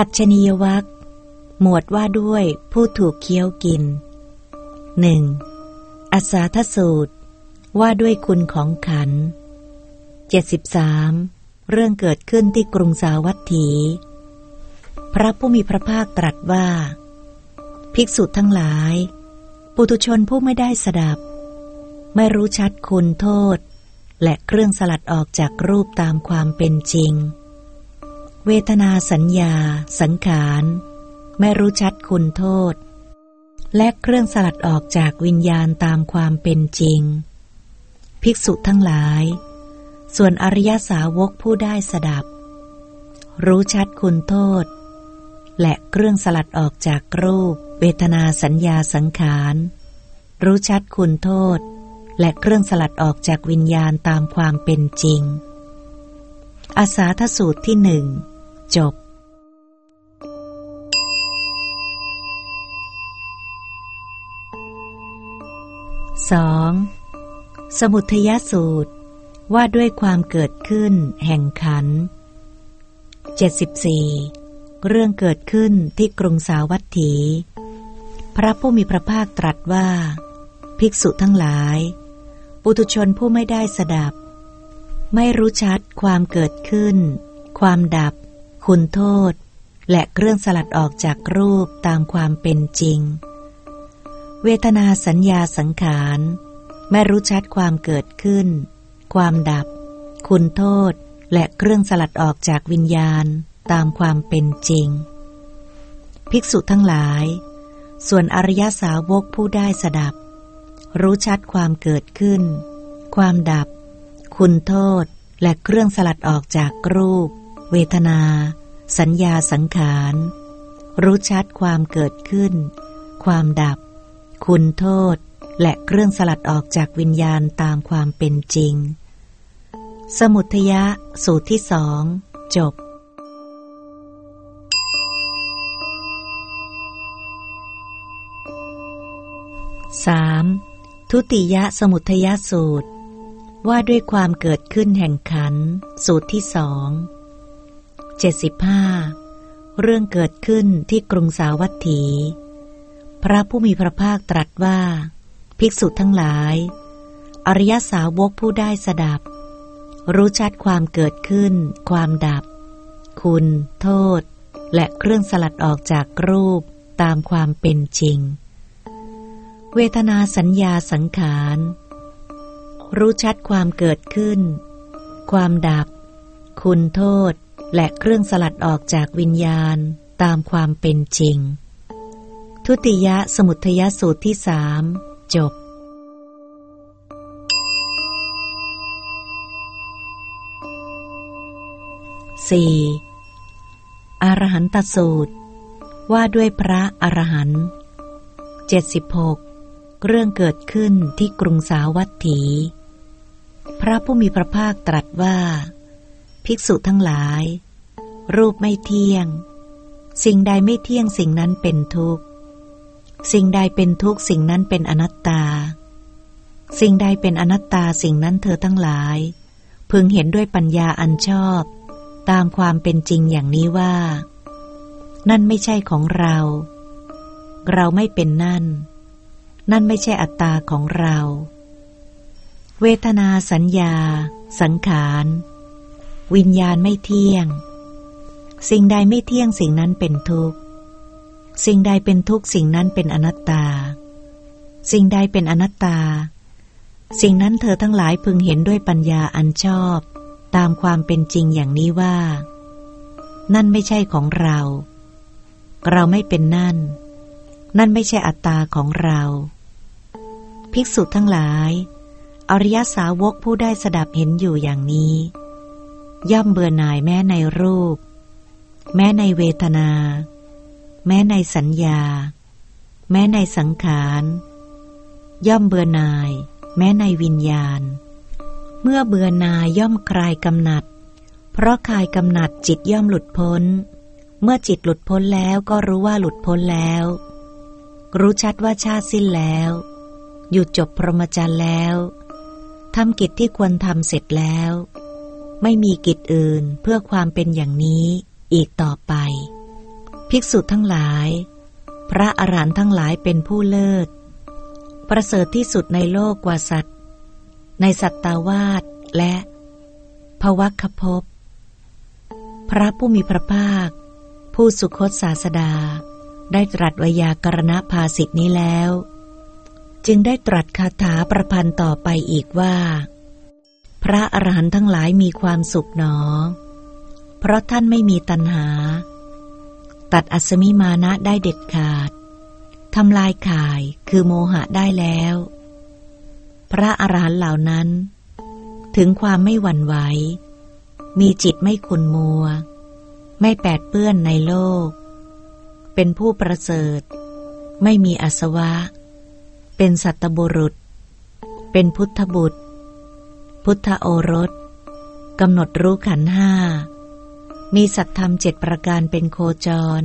ขัดชนียวัคหมวดว่าด้วยผู้ถูกเคี้ยวกิน 1. อัสาทสูตร ว่าด้วยคุณของขัน 73. เรื่องเกิดขึ้นที่กรุงสาวัตถี พระผู้มีพระภาคตรัสว่า ภิกษุทั้งหลาย ปุตุชนผู้ไม่ได้สดับ ไม่รู้ชัดคุณโทษ และเครื่องสลัดออกจากรูปตามความเป็นจริง เวทนาสัญญา สังขาร ไม่รู้ชัดคุณโทษ และเครื่องสลัดออกจากวิญญาณตามความเป็นจริง ภิกษุทั้งหลาย ส่วนอริยสาวกผู้ได้สดับ รู้ชัดคุณโทษ และเครื่องสลัดออกจากรูป เวทนาสัญญาสังขาร รู้ชัดคุณโทษ และเครื่องสลัดออกจากวิญญาณตามความเป็นจริงอาสาทสูตรที่หนึ่ง จบ 2. สมุทยสูตรว่าด้วยความเกิดขึ้นแห่งขัน 74. เรื่องเกิดขึ้นที่กรุงสาวัตถี พระผู้มีพระภาคตรัสว่า ภิกษุทั้งหลาย ปุตุชนผู้ไม่ได้สดับ ไม่รู้ชัดความเกิดขึ้น ความดับ คุณโทษ และเครื่องสลัดออกจากรูปตามความเป็นจริง เวทนาสัญญาสังขารไม่รู้ชัดความเกิดขึ้น ความดับ คุณโทษ และเครื่องสลัดออกจากวิญญาณตามความเป็นจริง ภิกษุทั้งหลาย ส่วนอริยสาวกผู้ได้สดับ รู้ชัดความเกิดขึ้น ความดับ คุณโทษ และเครื่องสลัดออกจากรูป เวทนา สัญญาสังขาร รู้ชัดความเกิดขึ้น ความดับ คุณโทษ และเครื่องสลัดออกจากวิญญาณตามความเป็นจริง สมุทยะ สูตรที่สองจบ 3. ทุติยะสมุทยสูตร ว่าด้วยความเกิดขึ้นแห่งขัน สูตรที่สอง เจ็ดสิบห้าเรื่องเกิดขึ้นที่กรุงสาวัตถี พระผู้มีพระภาคตรัสว่า ภิกษุทั้งหลาย อริยสาวกผู้ได้สดับ รู้ชัดความเกิดขึ้น ความดับ คุณ โทษ และเครื่องสลัดออกจากรูปตามความเป็นจริง เวทนาสัญญาสังขาร รู้ชัดความเกิดขึ้น ความดับ คุณโทษ และเครื่องสลัดออกจากวิญญาณตามความเป็นจริง ทุติยสมุทยสูตรที่สามจบ 4. อรหันตสูตร ว่าด้วยพระอรหันต์เจ็ดสิบหกเรื่องเกิดขึ้นที่กรุงสาวัตถี พระผู้มีพระภาคตรัสว่า ภิกษุทั้งหลาย รูปไม่เที่ยง สิ่งใดไม่เที่ยงสิ่งนั้นเป็นทุกข์ สิ่งใดเป็นทุกข์สิ่งนั้นเป็นอนัตตา สิ่งใดเป็นอนัตตาสิ่งนั้นเธอทั้งหลาย พึงเห็นด้วยปัญญาอันชอบ ตามความเป็นจริงอย่างนี้ว่า นั่นไม่ใช่ของเรา เราไม่เป็นนั่น นั่นไม่ใช่อัตตาของเรา เวทนาสัญญา สังขาร วิญญาณไม่เที่ยง สิ่งใดไม่เที่ยงสิ่งนั้นเป็นทุกข์ สิ่งใดเป็นทุกสิ่งนั้นเป็นอนัตตา สิ่งใดเป็นอนัตตา สิ่งนั้นเธอทั้งหลายพึงเห็นด้วยปัญญาอันชอบ ตามความเป็นจริงอย่างนี้ว่า นั่นไม่ใช่ของเรา เราไม่เป็นนั่น นั่นไม่ใช่อัตตาของเรา ภิกษุทั้งหลาย อริยสาวกผู้ได้สดับเห็นอยู่อย่างนี้ ย่อมเบื่อหน่ายแม้ในรูป แม้ในเวทนา แม้ในสัญญา แม้ในสังขาร ย่อมเบื่อหน่าย แม้ในวิญญาณ เมื่อเบื่อหนายย่อมคลายกำหนัด เพราะคลายกำหนัดจิตย่อมหลุดพ้น เมื่อจิตหลุดพ้นแล้วก็รู้ว่าหลุดพ้นแล้ว รู้ชัดว่าชาติสิ้นแล้ว หยุดจบพรหมจรรย์แล้วทำกิจที่ควรทำเสร็จแล้ว ไม่มีกิจอื่นเพื่อความเป็นอย่างนี้อีกต่อไป ภิกษุทั้งหลาย พระอรหันต์ทั้งหลายเป็นผู้เลิศ ประเสริฐที่สุดในโลกกว่าสัตว์ ในสัตตาวาสและภวัคภพ พระผู้มีพระภาค ผู้สุคตศาสดา ได้ตรัสวยากรณภาสิทธินี้แล้ว จึงได้ตรัสคาถาประพันธ์ต่อไปอีกว่า พระอรหันต์ทั้งหลายมีความสุขหนอ เพราะท่านไม่มีตัณหา ตัดอัศมิมานะได้เด็ดขาดทำลายข่ายคือโมหะได้แล้ว พระอรหันต์เหล่านั้น ถึงความไม่หวั่นไหว มีจิตไม่ขุนมัว ไม่แปดเปื้อนในโลก เป็นผู้ประเสริฐ ไม่มีอาสวะ เป็นสัตบุรุษ เป็นพุทธบุตร พุทธโอรสกำหนดรู้ขันห้า มีสัตธรรมเจ็ดประการเป็นโคจร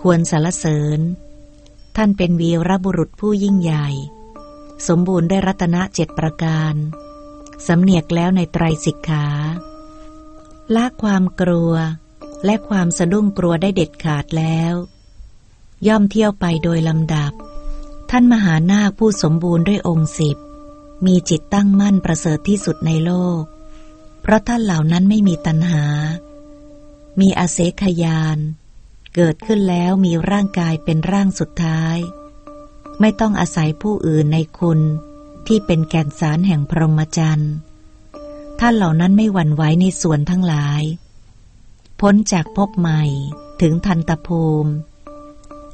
ควรสารเสริญ ท่านเป็นวีรบุรุษผู้ยิ่งใหญ่ สมบูรณ์ด้วยรัตนะเจ็ดประการ สำเนียกแล้วในไตรสิกขาละความกลัวและความสะดุ้งกลัวได้เด็ดขาดแล้ว ย่อมเที่ยวไปโดยลำดับ ท่านมหานาคผู้สมบูรณ์ด้วยองค์สิบ มีจิตตั้งมั่นประเสริฐที่สุดในโลก เพราะท่านเหล่านั้นไม่มีตัณหา มีอาเสขยาน เกิดขึ้นแล้วมีร่างกายเป็นร่างสุดท้าย ไม่ต้องอาศัยผู้อื่นในคุณที่เป็นแก่นสารแห่งพรหมจรรย์ท่านเหล่านั้นไม่หวั่นไหวในส่วนทั้งหลาย พ้นจากภพใหม่ถึงทันตภูมิ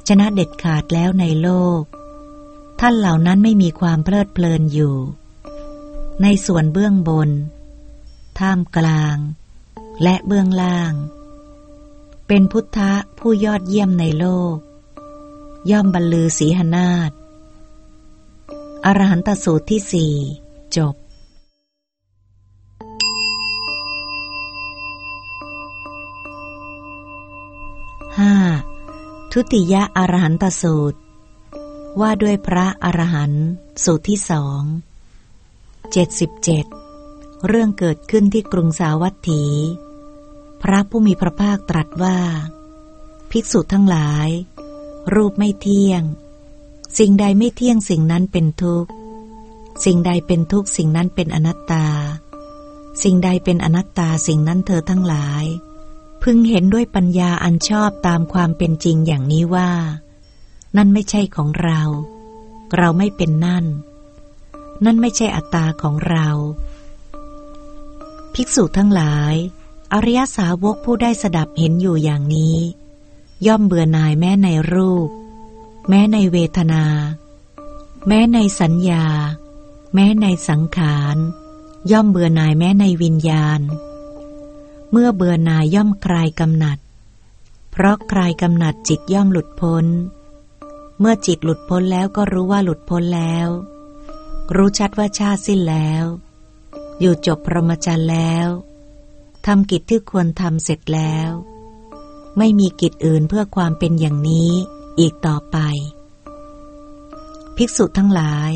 ชนะเด็ดขาดแล้วในโลก ท่านเหล่านั้นไม่มีความเพลิดเพลินอยู่ ในส่วนเบื้องบน ท่ามกลาง และเบื้องล่าง เป็นพุทธะผู้ยอดเยี่ยมในโลก ย่อมบรรลือสีหนาฏอรหันตสูตรที่สี่จบ 5. ทุติยะอรหันตสูตร ว่าด้วยพระอรหันต์สูตรที่สองเจ็ดสิบเจ็ดเรื่องเกิดขึ้นที่กรุงสาวัตถี พระผู้มีพระภาคตรัสว่า ภิกษุทั้งหลาย รูปไม่เที่ยง สิ่งใดไม่เที่ยงสิ่งนั้นเป็นทุกข์ สิ่งใดเป็นทุกข์สิ่งนั้นเป็นอนัตตา สิ่งใดเป็นอนัตตาสิ่งนั้นเธอทั้งหลาย พึงเห็นด้วยปัญญาอันชอบตามความเป็นจริงอย่างนี้ว่า นั่นไม่ใช่ของเรา เราไม่เป็นนั่น นั่นไม่ใช่อัตตาของเรา ภิกษุทั้งหลาย อริยสาวกผู้ได้สดับเห็นอยู่อย่างนี้ ย่อมเบื่อหน่ายแม้ในรูป แม้ในเวทนา แม้ในสัญญา แม้ในสังขาร ย่อมเบื่อหน่ายแม้ในวิญญาณ เมื่อเบื่อหน่ายย่อมคลายกำหนัด เพราะคลายกำหนัดจิตย่อมหลุดพ้น เมื่อจิตหลุดพ้นแล้วก็รู้ว่าหลุดพ้นแล้ว รู้ชัดว่าชาติสิ้นแล้ว อยู่จบพรหมจรรย์แล้วทำกิจที่ควรทำเสร็จแล้ว ไม่มีกิจอื่นเพื่อความเป็นอย่างนี้อีกต่อไป ภิกษุทั้งหลาย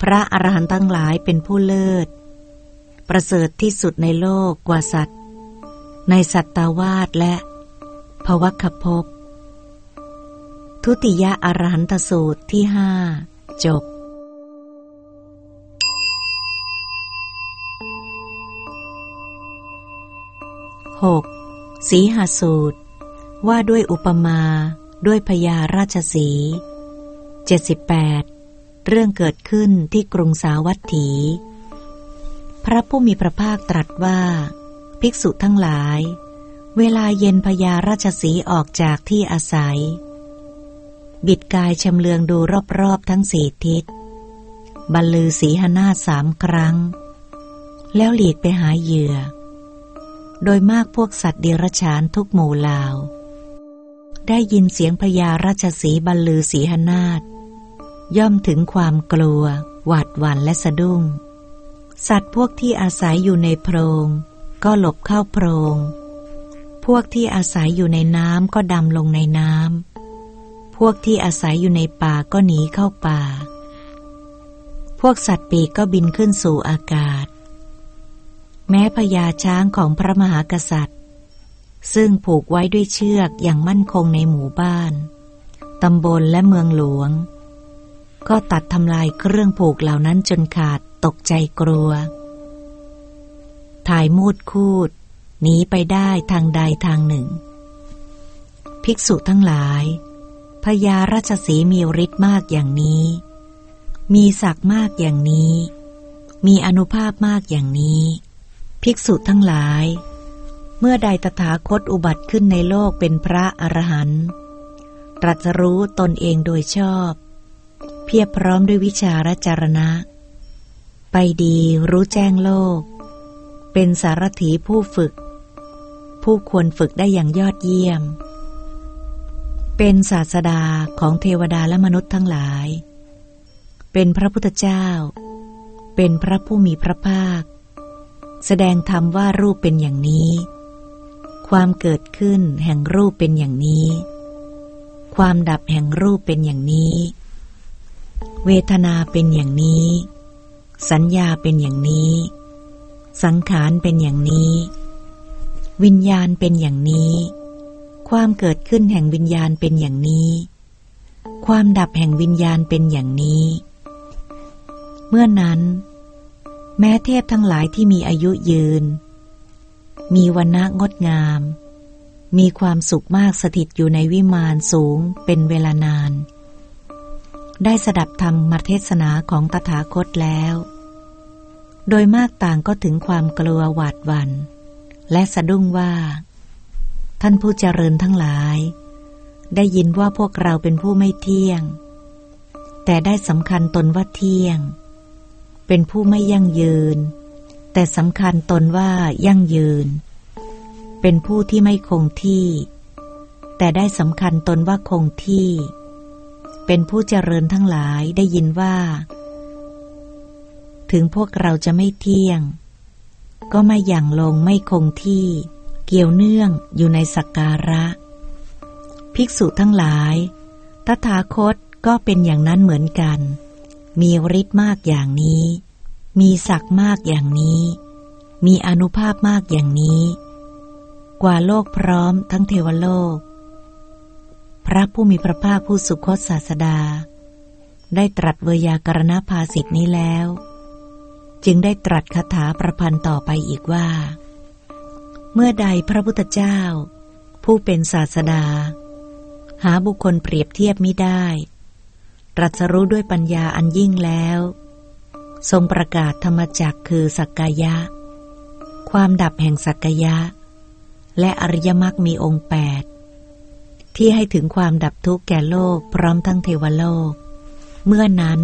พระอรหันต์ทั้งหลายเป็นผู้เลิศ ประเสริฐที่สุดในโลกกว่าสัตว์ ในสัตตาวาสและภวคภพ ทุติยอรหันตสูตรที่ห้าจบหกสีหาสูตร ว่าด้วยอุปมาด้วยพญาราชสีเจ็ดสิบแปดเรื่องเกิดขึ้นที่กรุงสาวัตถี พระผู้มีพระภาคตรัสว่า ภิกษุทั้งหลาย เวลาเย็นพญาราชสีออกจากที่อาศัย บิดกายชำเลืองดูรอบๆทั้งสี่ทิศ บรรลือสีหนาสามครั้ง แล้วหลีกไปหาเหยื่อ โดยมากพวกสัตว์เดรัจฉานทุกหมู่เหล่า ได้ยินเสียงพญาราชสีบรรลือสีหนาฏย่อมถึงความกลัว หวาดหวั่นและสะดุ้ง สัตว์พวกที่อาศัยอยู่ในโพรง ก็หลบเข้าโพรง พวกที่อาศัยอยู่ในน้ำก็ดำลงในน้ำ พวกที่อาศัยอยู่ในป่าก็หนีเข้าป่า พวกสัตว์ปีกก็บินขึ้นสู่อากาศ แม้พญาช้างของพระมหากษัตริย์ ซึ่งผูกไว้ด้วยเชือกอย่างมั่นคงในหมู่บ้านตำบลและเมืองหลวง ก็ตัดทำลายเครื่องผูกเหล่านั้นจนขาดตกใจกลัว ถ่ายมูดคูดหนีไปได้ทางใดทางหนึ่งภิกษุทั้งหลาย พญาราชสีมีฤทธิ์มากอย่างนี้ มีศักดิ์มากอย่างนี้ มีอนุภาพมากอย่างนี้ ภิกษุทั้งหลาย เมื่อใดตถาคตอุบัติขึ้นในโลกเป็นพระอรหันต์ตรัสรู้ตนเองโดยชอบ เพียบพร้อมด้วยวิชาและจารณะ ไปดีรู้แจ้งโลก เป็นสารถีผู้ฝึก ผู้ควรฝึกได้อย่างยอดเยี่ยม เป็นศาสดาของเทวดาและมนุษย์ทั้งหลาย เป็นพระพุทธเจ้า เป็นพระผู้มีพระภาค แสดงธรรมว่ารูปเป็นอย่างนี้ ความเกิดขึ้นแห่งรูปเป็นอย่างนี้ ความดับแห่งรูปเป็นอย่างนี้ เวทนาเป็นอย่างนี้ สัญญาเป็นอย่างนี้ สังขารเป็นอย่างนี้ วิญญาณเป็นอย่างนี้ ความเกิดขึ้นแห่งวิญญาณเป็นอย่างนี้ ความดับแห่งวิญญาณเป็นอย่างนี้ เมื่อนั้น แม้เทพทั้งหลายที่มีอายุยืน มีวันณะงดงาม มีความสุขมากสถิตอยู่ในวิมานสูงเป็นเวลานาน ได้สดับธรรมมเทศนาของตถาคตแล้ว โดยมากต่างก็ถึงความกลัวหวาดวันและสะดุ้งว่า ท่านผู้เจริญทั้งหลาย ได้ยินว่าพวกเราเป็นผู้ไม่เที่ยง แต่ได้สำคัญตนว่าเที่ยง เป็นผู้ไม่ยั่งยืน แต่สำคัญตนว่ายั่งยืน เป็นผู้ที่ไม่คงที่ แต่ได้สำคัญตนว่าคงที่ เป็นผู้เจริญทั้งหลายได้ยินว่า ถึงพวกเราจะไม่เที่ยง ก็ไม่อย่างลงไม่คงที่ เกี่ยวเนื่องอยู่ในสักการะ ภิกษุทั้งหลาย ตถาคตก็เป็นอย่างนั้นเหมือนกัน มีฤทธิ์มากอย่างนี้ มีศักดิ์มากอย่างนี้ มีอนุภาพมากอย่างนี้ กว่าโลกพร้อมทั้งเทวโลก พระผู้มีพระภาคผู้สุคตศาสดา ได้ตรัสเวยากรณภาสิทธินี้แล้ว จึงได้ตรัสคาถาประพันธ์ต่อไปอีกว่า เมื่อใดพระพุทธเจ้า ผู้เป็นศาสดา หาบุคคลเปรียบเทียบไม่ได้ตรัสรู้ด้วยปัญญาอันยิ่งแล้ว ทรงประกาศธรรมจักคือสักกายะ ความดับแห่งสักกายะ และอริยมรรคมีองค์แปดที่ให้ถึงความดับทุกข์แก่โลกพร้อมทั้งเทวโลก เมื่อนั้น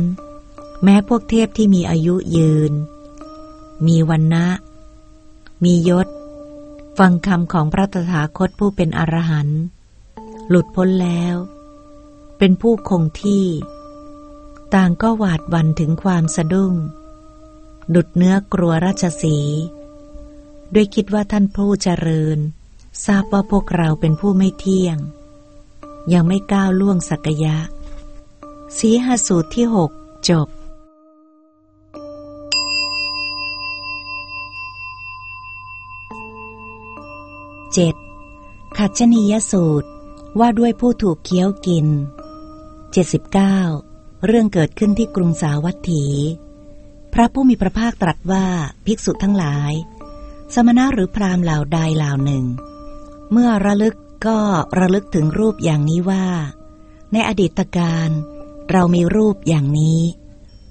แม้พวกเทพที่มีอายุยืน มีวันนะ มียศ ฟังคำของพระตถาคตผู้เป็นอรหันต์หลุดพ้นแล้ว เป็นผู้คงที่ ต่างก็หวาดวันถึงความสะดุ้ง ดุดเนื้อกลัวราชสี ด้วยคิดว่าท่านผู้เจริญ ทราบว่าพวกเราเป็นผู้ไม่เที่ยง ยังไม่ก้าวล่วงสักยะ สีหสูตรที่หกจบ 7. ขัดชนียสูตรว่าด้วยผู้ถูกเคี้ยวกิน 79. เรื่องเกิดขึ้นที่กรุงสาวัตถี พระผู้มีพระภาคตรัสว่าภิกษุทั้งหลาย สมณะหรือพรามเหล่าใดเหล่าหนึ่ง เมื่อระลึกก็ระลึกถึงรูปอย่างนี้ว่า ในอดีตการเรามีรูปอย่างนี้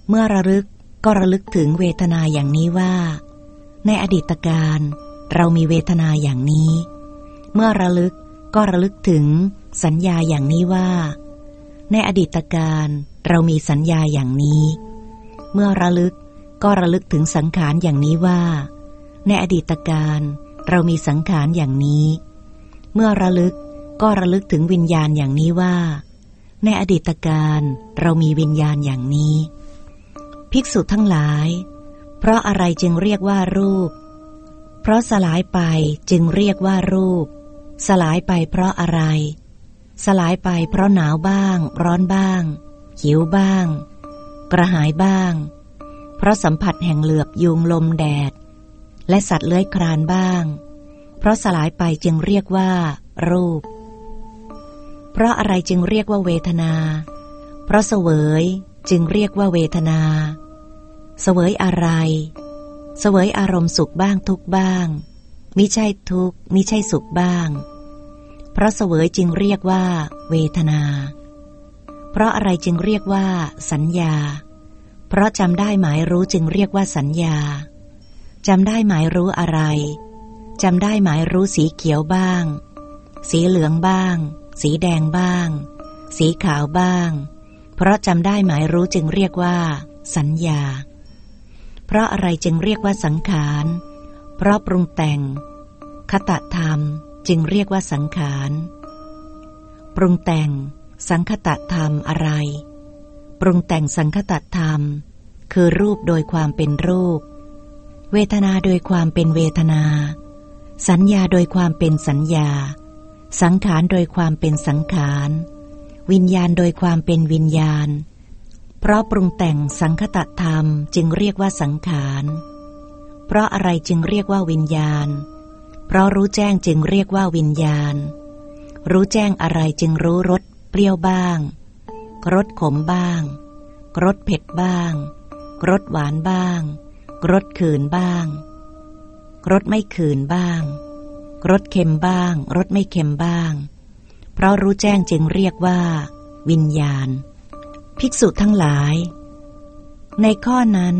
เมื่อระลึกก็ระลึกถึงเวทนาอย่างนี้ว่า ในอดีตการเรามีเวทนาอย่างนี้ เมื่อระลึกก็ระลึกถึงสัญญาอย่างนี้ว่า ในอดีตการเรามีสัญญาอย่างนี้ เมื่อระลึกก็ระลึกถึงสังขารอย่างนี้ว่า ในอดีตการเรามีสังขารอย่างนี้ เมื่อระลึกก็ระลึกถึงวิญญาณอย่างนี้ว่า ในอดีตการเรามีวิญญาณอย่างนี้ ภิกษุทั้งหลาย เพราะอะไรจึงเรียกว่ารูป เพราะสลายไปจึงเรียกว่ารูป สลายไปเพราะอะไร สลายไปเพราะหนาวบ้าง ร้อนบ้าง หิวบ้าง กระหายบ้าง เพราะสัมผัสแห่งเหลือบยุงลมแดด และสัตว์เลื้อยคลานบ้าง เพราะสลายไปจึงเรียกว่า รูป เพราะอะไรจึงเรียกว่าเวทนา เพราะเสวยจึงเรียกว่าเวทนา เสวยอะไร เสวยอารมณ์สุขบ้างทุกบ้าง มิใช่ทุกมิใช่สุขบ้าง เพราะเสวยจึงเรียกว่า เวทนา เพราะอะไรจึงเรียกว่า สัญญา เพราะจำได้หมายรู้จึงเรียกว่าสัญญาจำได้หมายรู้อะไรจำได้หมายรู้สีเขียวบ้าง สีเหลืองบ้าง สีแดงบ้าง สีขาวบ้าง เพราะจำได้หมายรู้จึงเรียกว่า สัญญา เพราะอะไรจึงเรียกว่าสังขาร เพราะปรุงแต่ง คตธรรมจึงเรียกว่าสังขาร ปรุงแต่ง สังคตธรรมอะไร ปรุงแต่งสังคตธรรม คือรูปโดยความเป็นรูป เวทนาโดยความเป็นเวทนา สัญญาโดยความเป็นสัญญา สังขารโดยความเป็นสังขาร วิญญาณโดยความเป็นวิญญาณ เพราะปรุงแต่งสังคตธรรมจึงเรียกว่าสังขาร เพราะอะไรจึงเรียกว่าวิญญาณ เพราะรู้แจ้งจึงเรียกว่าวิญญาณ รู้แจ้งอะไรจึงรู้รสเปรี้ยวบ้าง รสขมบ้าง รสเผ็ดบ้าง รสหวานบ้าง รสขืนบ้าง รสไม่ขืนบ้าง รสเค็มบ้าง รสไม่เค็มบ้าง เพราะรู้แจ้งจึงเรียกว่า วิญญาณ ภิกษุทั้งหลาย ในข้อนั้น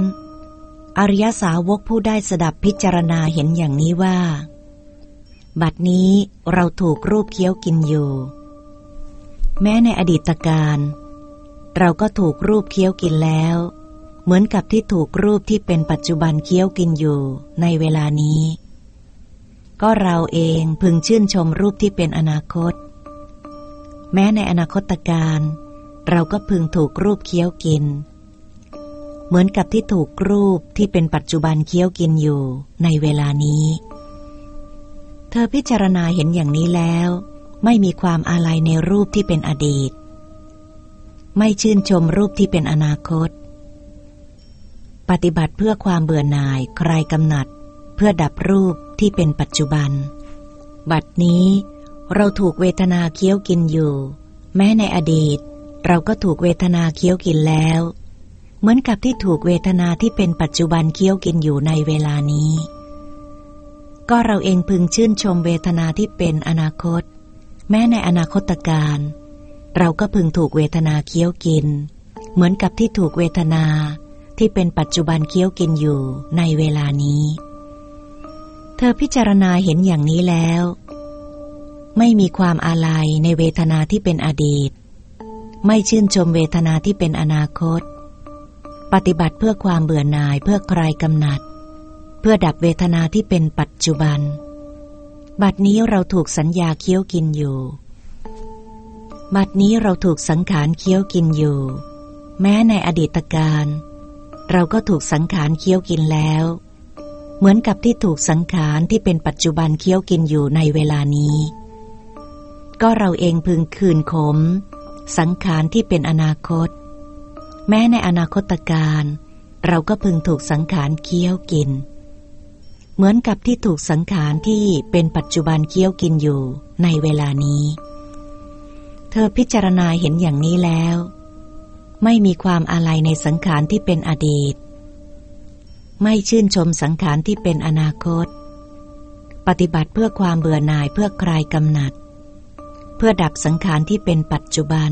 อริยสาวกผู้ได้สดับพิจารณาเห็นอย่างนี้ว่า บัดนี้เราถูกรูปเคี้ยวกินอยู่ แม้ในอดีตการ เราก็ถูกรูปเคี้ยวกินแล้ว เหมือนกับที่ถูกรูปที่เป็นปัจจุบันเคี้ยวกินอยู่ในเวลานี้ ก็เราเองพึงชื่นชมรูปที่เป็นอนาคต แม้ในอนาคตการ เราก็พึงถูกรูปเคี้ยวกิน เหมือนกับที่ถูกรูปที่เป็นปัจจุบันเคี้ยวกินอยู่ในเวลานี้ เธอพิจารณาเห็นอย่างนี้แล้ว ไม่มีความอาลัยในรูปที่เป็นอดีต ไม่ชื่นชมรูปที่เป็นอนาคต ปฏิบัติเพื่อความเบื่อหน่ายใครกำหนัด เพื่อดับรูปที่เป็นปัจจุบัน บัดนี้เราถูกเวทนาเคี้ยวกินอยู่ แม้ในอดีต เราก็ถูกเวทนาเคี้ยวกินแล้ว เหมือนกับที่ถูกเวทนาที่เป็นปัจจุบันเคี้ยวกินอยู่ในเวลานี้ ก็เราเองพึงชื่นชมเวทนาที่เป็นอนาคต แม้ในอนาคตการ เราก็พึงถูกเวทนาเคี้ยวกิน เหมือนกับที่ถูกเวทนาที่เป็นปัจจุบันเคี้ยวกินอยู่ในเวลานี้ เธอพิจารณาเห็นอย่างนี้แล้ว ไม่มีความอาลัยในเวทนาที่เป็นอดีต ไม่ชื่นชมเวทนาที่เป็นอนาคต ปฏิบัติเพื่อความเบื่อหน่ายเพื่อคลายกำหนัด เพื่อดับเวทนาที่เป็นปัจจุบัน บัดนี้เราถูกสัญญาเคี้ยวกินอยู่ บัดนี้เราถูกสังขารเคี้ยวกินอยู่ แม้ในอดีตการ เราก็ถูกสังขารเคี้ยวกินแล้ว เหมือนกับที่ถูกสังขารที่เป็นปัจจุบันเคี้ยวกินอยู่ในเวลานี้ ก็เราเองพึงคืนขม สังขารที่เป็นอนาคต แม้ในอนาคตการเราก็พึงถูกสังขารเคี้ยวกิน เหมือนกับที่ถูกสังขารที่เป็นปัจจุบันเคี้ยวกินอยู่ในเวลานี้ เธอพิจารณาเห็นอย่างนี้แล้ว ไม่มีความอาลัยในสังขารที่เป็นอดีต ไม่ชื่นชมสังขารที่เป็นอนาคต ปฏิบัติเพื่อความเบื่อหน่ายเพื่อคลายกำหนัด เพื่อดับสังขารที่เป็นปัจจุบัน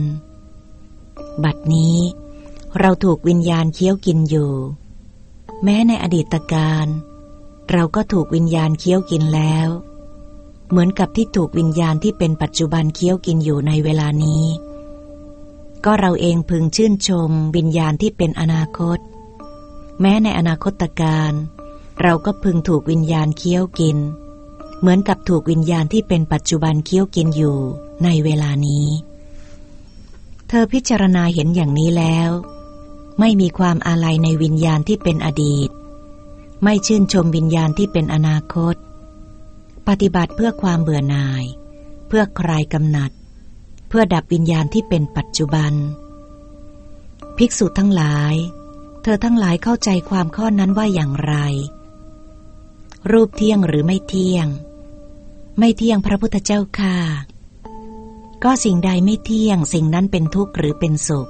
บัดนี้ เราถูกวิญญาณเคี้ยวกินอยู่ แม้ในอดีตการ เราก็ถูกวิญญาณเคี้ยวกินแล้ว เหมือนกับที่ถูกวิญญาณที่เป็นปัจจุบันเคี้ยวกินอยู่ในเวลานี้ ก็เราเองพึงชื่นชมวิญญาณที่เป็นอนาคต แม้ในอนาคตการ เราก็พึงถูกวิญญาณเคี้ยวกิน เหมือนกับถูกวิญญาณที่เป็นปัจจุบันเคี้ยวกินอยู่ในเวลานี้ เธอพิจารณาเห็นอย่างนี้แล้ว ไม่มีความอาลัยในวิญญาณที่เป็นอดีต ไม่ชื่นชมวิญญาณที่เป็นอนาคต ปฏิบัติเพื่อความเบื่อหน่าย เพื่อคลายกำหนัด เพื่อดับวิญญาณที่เป็นปัจจุบัน ภิกษุทั้งหลาย เธอทั้งหลายเข้าใจความข้อนั้นว่าอย่างไร รูปเที่ยงหรือไม่เที่ยง ไม่เที่ยงพระพุทธเจ้าค่ะก็สิ่งใดไม่เที่ยงสิ่งนั้นเป็นทุกข์หรือเป็นสุข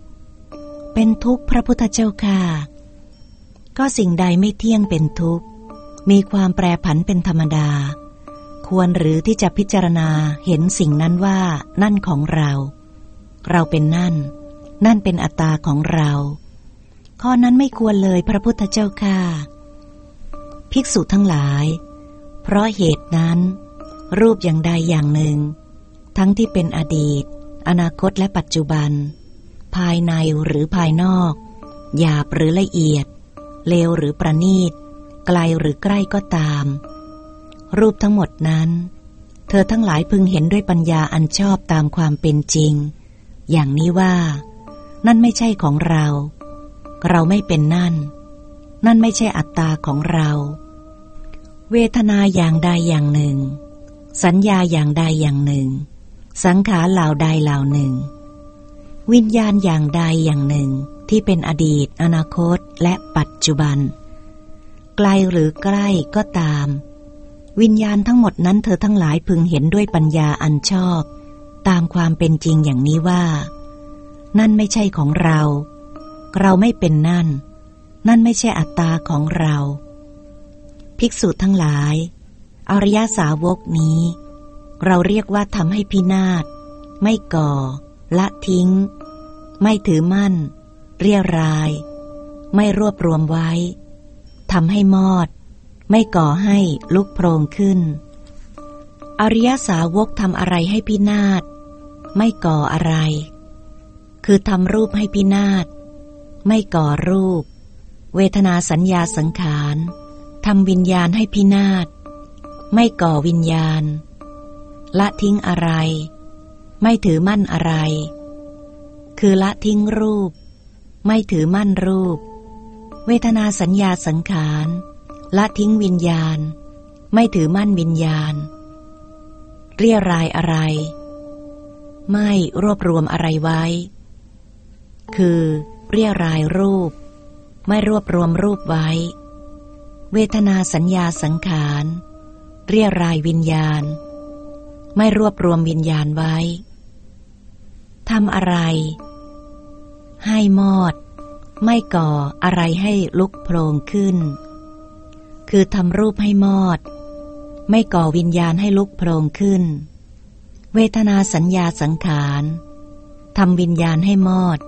เป็นทุกข์พระพุทธเจ้าค่ะ ก็สิ่งใดไม่เที่ยงเป็นทุกข์ มีความแปรผันเป็นธรรมดา ควรหรือที่จะพิจารณาเห็นสิ่งนั้นว่านั่นของเรา เราเป็นนั่น นั่นเป็นอัตตาของเรา ข้อนั้นไม่ควรเลยพระพุทธเจ้าค่ะ ภิกษุทั้งหลาย เพราะเหตุนั้น รูปอย่างใดอย่างหนึ่ง ทั้งที่เป็นอดีต อนาคตและปัจจุบัน ภายในหรือภายนอก หยาบหรือละเอียด เลวหรือประณีต ไกลหรือใกล้ก็ตาม รูปทั้งหมดนั้น เธอทั้งหลายพึงเห็นด้วยปัญญาอันชอบตามความเป็นจริง อย่างนี้ว่า นั่นไม่ใช่ของเรา เราไม่เป็นนั่น นั่นไม่ใช่อัตตาของเรา เวทนาอย่างใดอย่างหนึ่ง สัญญาอย่างใดอย่างหนึ่ง สังขารเหล่าใดเหล่าหนึ่ง วิญญาณอย่างใดอย่างหนึ่งที่เป็นอดีต อนาคตและปัจจุบัน ไกลหรือใกล้ก็ตาม วิญญาณทั้งหมดนั้นเธอทั้งหลายพึงเห็นด้วยปัญญาอันชอบ ตามความเป็นจริงอย่างนี้ว่า นั่นไม่ใช่ของเรา เราไม่เป็นนั่น นั่นไม่ใช่อัตตาของเรา ภิกษุทั้งหลาย อริยสาวกนี้ เราเรียกว่าทำให้พินาศไม่ก่อ ละทิ้ง ไม่ถือมั่น เรียราย ไม่รวบรวมไว้ทำให้มอด ไม่ก่อให้ลุกโพรงขึ้น อริยสาวกทำอะไรให้พินาศ ไม่ก่ออะไร คือทำรูปให้พินาศ ไม่ก่อรูป เวทนาสัญญาสังขารทำวิญญาณให้พินาศ ไม่ก่อวิญญาณ ละทิ้งอะไร ไม่ถือมั่นอะไร คือละทิ้งรูป ไม่ถือมั่นรูป เวทนาสัญญาสังขาร ละทิ้งวิญญาณ ไม่ถือมั่นวิญญาณ เรียรายอะไร ไม่รวบรวมอะไรไว้ คือเรียรายรูป ไม่รวบรวมรูปไว้ เวทนาสัญญาสังขาร เรียรายวิญญาณ ไม่รวบรวมวิญญาณไว้ ทำอะไร ให้มอด ไม่ก่ออะไรให้ลุกโพลงขึ้น คือทำรูปให้มอด ไม่ก่อวิญญาณให้ลุกโพลงขึ้น เวทนาสัญญาสังขารทำวิญญาณให้มอด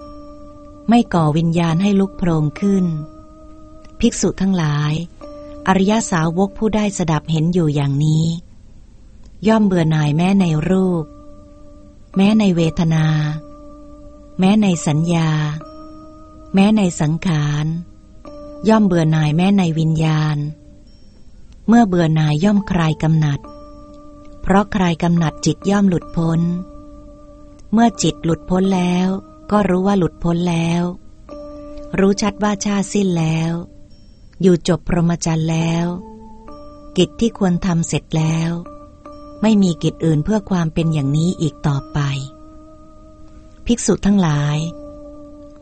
ไม่ก่อวิญญาณให้ลุกโพลงขึ้น ภิกษุทั้งหลาย อริยสาวกผู้ได้สดับเห็นอยู่อย่างนี้ ย่อมเบื่อหน่ายแม้ในรูป แม้ในเวทนา แม้ในสัญญา แม้ในสังขาร ย่อมเบื่อหน่ายแม้ในวิญญาณ เมื่อเบื่อหน่ายย่อมคลายกำหนัด เพราะคลายกำหนัดจิตย่อมหลุดพ้น เมื่อจิตหลุดพ้นแล้ว ก็รู้ว่าหลุดพ้นแล้ว รู้ชัดว่าชาสิ้นแล้ว อยู่จบพรหมจรรย์แล้ว กิจที่ควรทำเสร็จแล้ว ไม่มีกิจอื่นเพื่อความเป็นอย่างนี้อีกต่อไป ภิกษุทั้งหลาย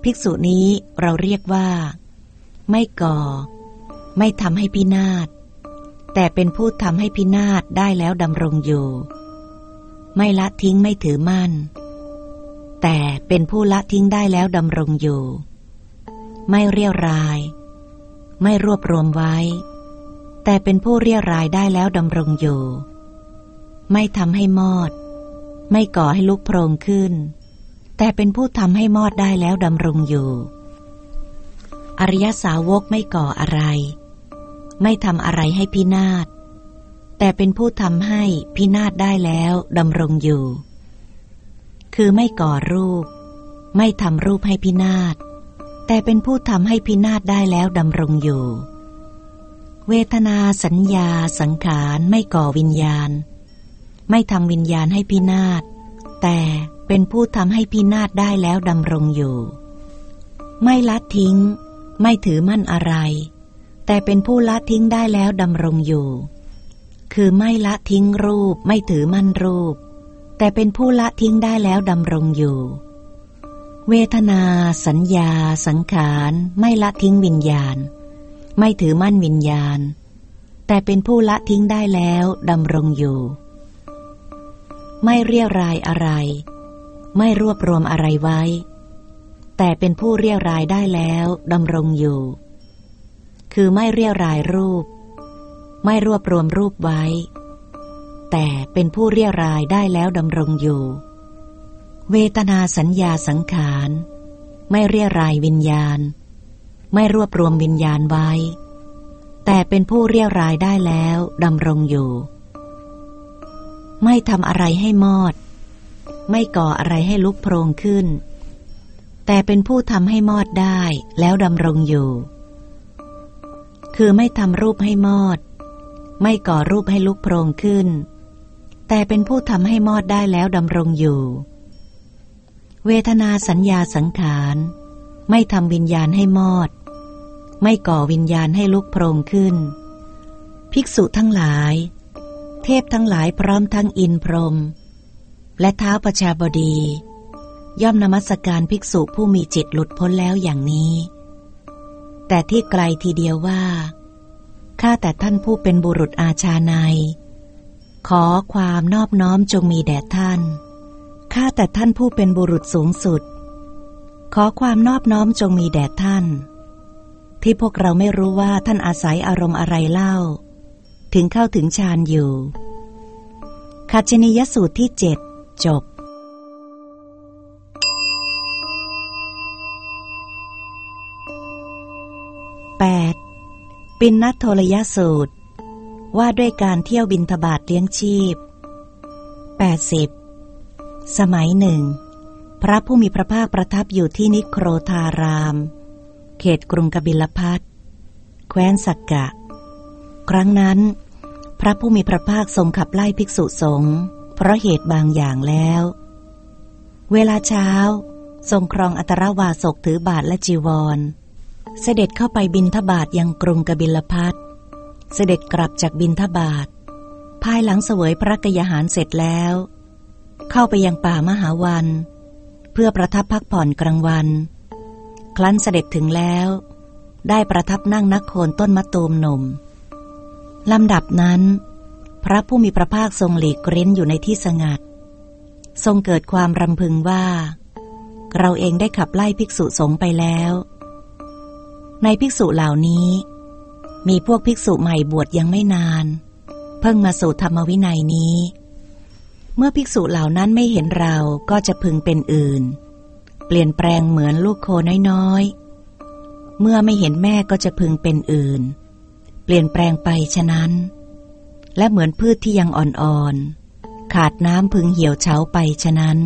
ภิกษุนี้เราเรียกว่า ไม่ก่อ ไม่ทำให้พินาศ แต่เป็นผู้ทำให้พินาศได้แล้วดำรงอยู่ ไม่ละทิ้งไม่ถือมั่น แต่เป็นผู้ละทิ้งได้แล้วดำรงอยู่ ไม่เรียวราย ไม่รวบรวมไว้ แต่เป็นผู้เรียรายได้แล้วดำรงอยู่ ไม่ทำให้มอด ไม่ก่อให้ลุกโพรงขึ้น แต่เป็นผู้ทำให้มอดได้แล้วดำรงอยู่ อริยสาวกไม่ก่ออะไร ไม่ทำอะไรให้พินาศ แต่เป็นผู้ทำให้พินาศได้แล้วดำรงอยู่ คือไม่ก่อรูป ไม่ทำรูปให้พินาศ แต่เป็นผู้ทำให้พินาศได้แล้วดำรงอยู่ เวทนาสัญญาสังขารไม่ก่อวิญญาณ ไม่ทำวิญญาณให้พินาศ แต่เป็นผู้ทำให้พินาศได้แล้วดำรงอยู่ ไม่ละทิ้ง ไม่ถือมั่นอะไร แต่เป็นผู้ละทิ้งได้แล้วดำรงอยู่ คือไม่ละทิ้งรูป ไม่ถือมั่นรูป แต่เป็นผู้ละทิ้งได้แล้วดำรงอยู่ เวทนา สัญญา สังขาร ไม่ละทิ้งวิญญาณ ไม่ถือมั่นวิญญาณ แต่เป็นผู้ละทิ้งได้แล้วดำรงอยู่ ไม่เรียรายอะไร ไม่รวบรวมอะไรไว้ แต่เป็นผู้เรียรายได้แล้วดำรงอยู่ คือไม่เรียรายรูป ไม่รวบรวมรูปไว้ แต่เป็นผู้เรียรายได้แล้วดำรงอยู่ เวทนาสัญญาสังขาร ไม่เรียรายวิญญาณ ไม่รวบรวมวิญญาณไว้ แต่เป็นผู้เรียรายได้แล้วดำรงอยู่ ไม่ทำอะไรให้มอด ไม่ก่ออะไรให้ลุกโพรงขึ้น แต่เป็นผู้ทำให้มอดได้แล้วดำรงอยู่ คือไม่ทำรูปให้มอด ไม่ก่อรูปให้ลุกโพรงขึ้น แต่เป็นผู้ทำให้มอดได้แล้วดำรงอยู่ เวทนาสัญญาสังขารไม่ทำวิญญาณให้มอด ไม่ก่อวิญญาณให้ลุกโพรงขึ้น ภิกษุทั้งหลาย เทพทั้งหลายพร้อมทั้งอินพรหมและเท้าประชาบดี ย่อมนมัสการภิกษุผู้มีจิตหลุดพ้นแล้วอย่างนี้ แต่ที่ไกลทีเดียวว่า ข้าแต่ท่านผู้เป็นบุรุษอาชาในขอความนอบน้อมจงมีแด่ท่าน ข้าแต่ท่านผู้เป็นบุรุษสูงสุด ขอความนอบน้อมจงมีแด่ท่าน ที่พวกเราไม่รู้ว่าท่านอาศัยอารมณ์อะไรเล่า ถึงเข้าถึงฌานอยู่คัจจนิยสูตรที่เจ็ดจบ 8. ปินนัทโทรยสูตร ว่าด้วยการเที่ยวบินทบาทเลี้ยงชีพ 80. สมัยหนึ่ง พระผู้มีพระภาคประทับอยู่ที่นิโครธาราม เขตกรุงกบิลพัทแคว้นสักกะ ครั้งนั้น พระผู้มีพระภาคทรงขับไล่ภิกษุสงฆ์เพราะเหตุบางอย่างแล้ว เวลาเช้า ทรงครองอัตรวาสกถือบาทและจีวร เสด็จเข้าไปบินทบาทยังกรุงกบิลพัทเสด็จกลับจากบินทบาท ภายหลังเสวยพระกยาหารเสร็จแล้ว เข้าไปยังป่ามหาวัน เพื่อประทับพักผ่อนกลางวัน ครั้นเสด็จถึงแล้ว ได้ประทับนั่งนักโคนต้นมะตูมหนุ่ม ลำดับนั้น พระผู้มีพระภาคทรงหลีกเร้นอยู่ในที่สงัด ทรงเกิดความรำพึงว่า เราเองได้ขับไล่ภิกษุสงฆ์ไปแล้ว ในภิกษุเหล่านี้ มีพวกภิกษุใหม่บวชยังไม่นาน เพิ่งมาสู่ธรรมวินัยนี้ เมื่อภิกษุเหล่านั้นไม่เห็นเราก็จะพึงเป็นอื่น เปลี่ยนแปลงเหมือนลูกโคน้อยๆเมื่อไม่เห็นแม่ก็จะพึงเป็นอื่น เปลี่ยนแปลงไปฉะนั้น และเหมือนพืชที่ยังอ่อนๆ ขาดน้ำพึงเหี่ยวเฉาไปฉะนั้น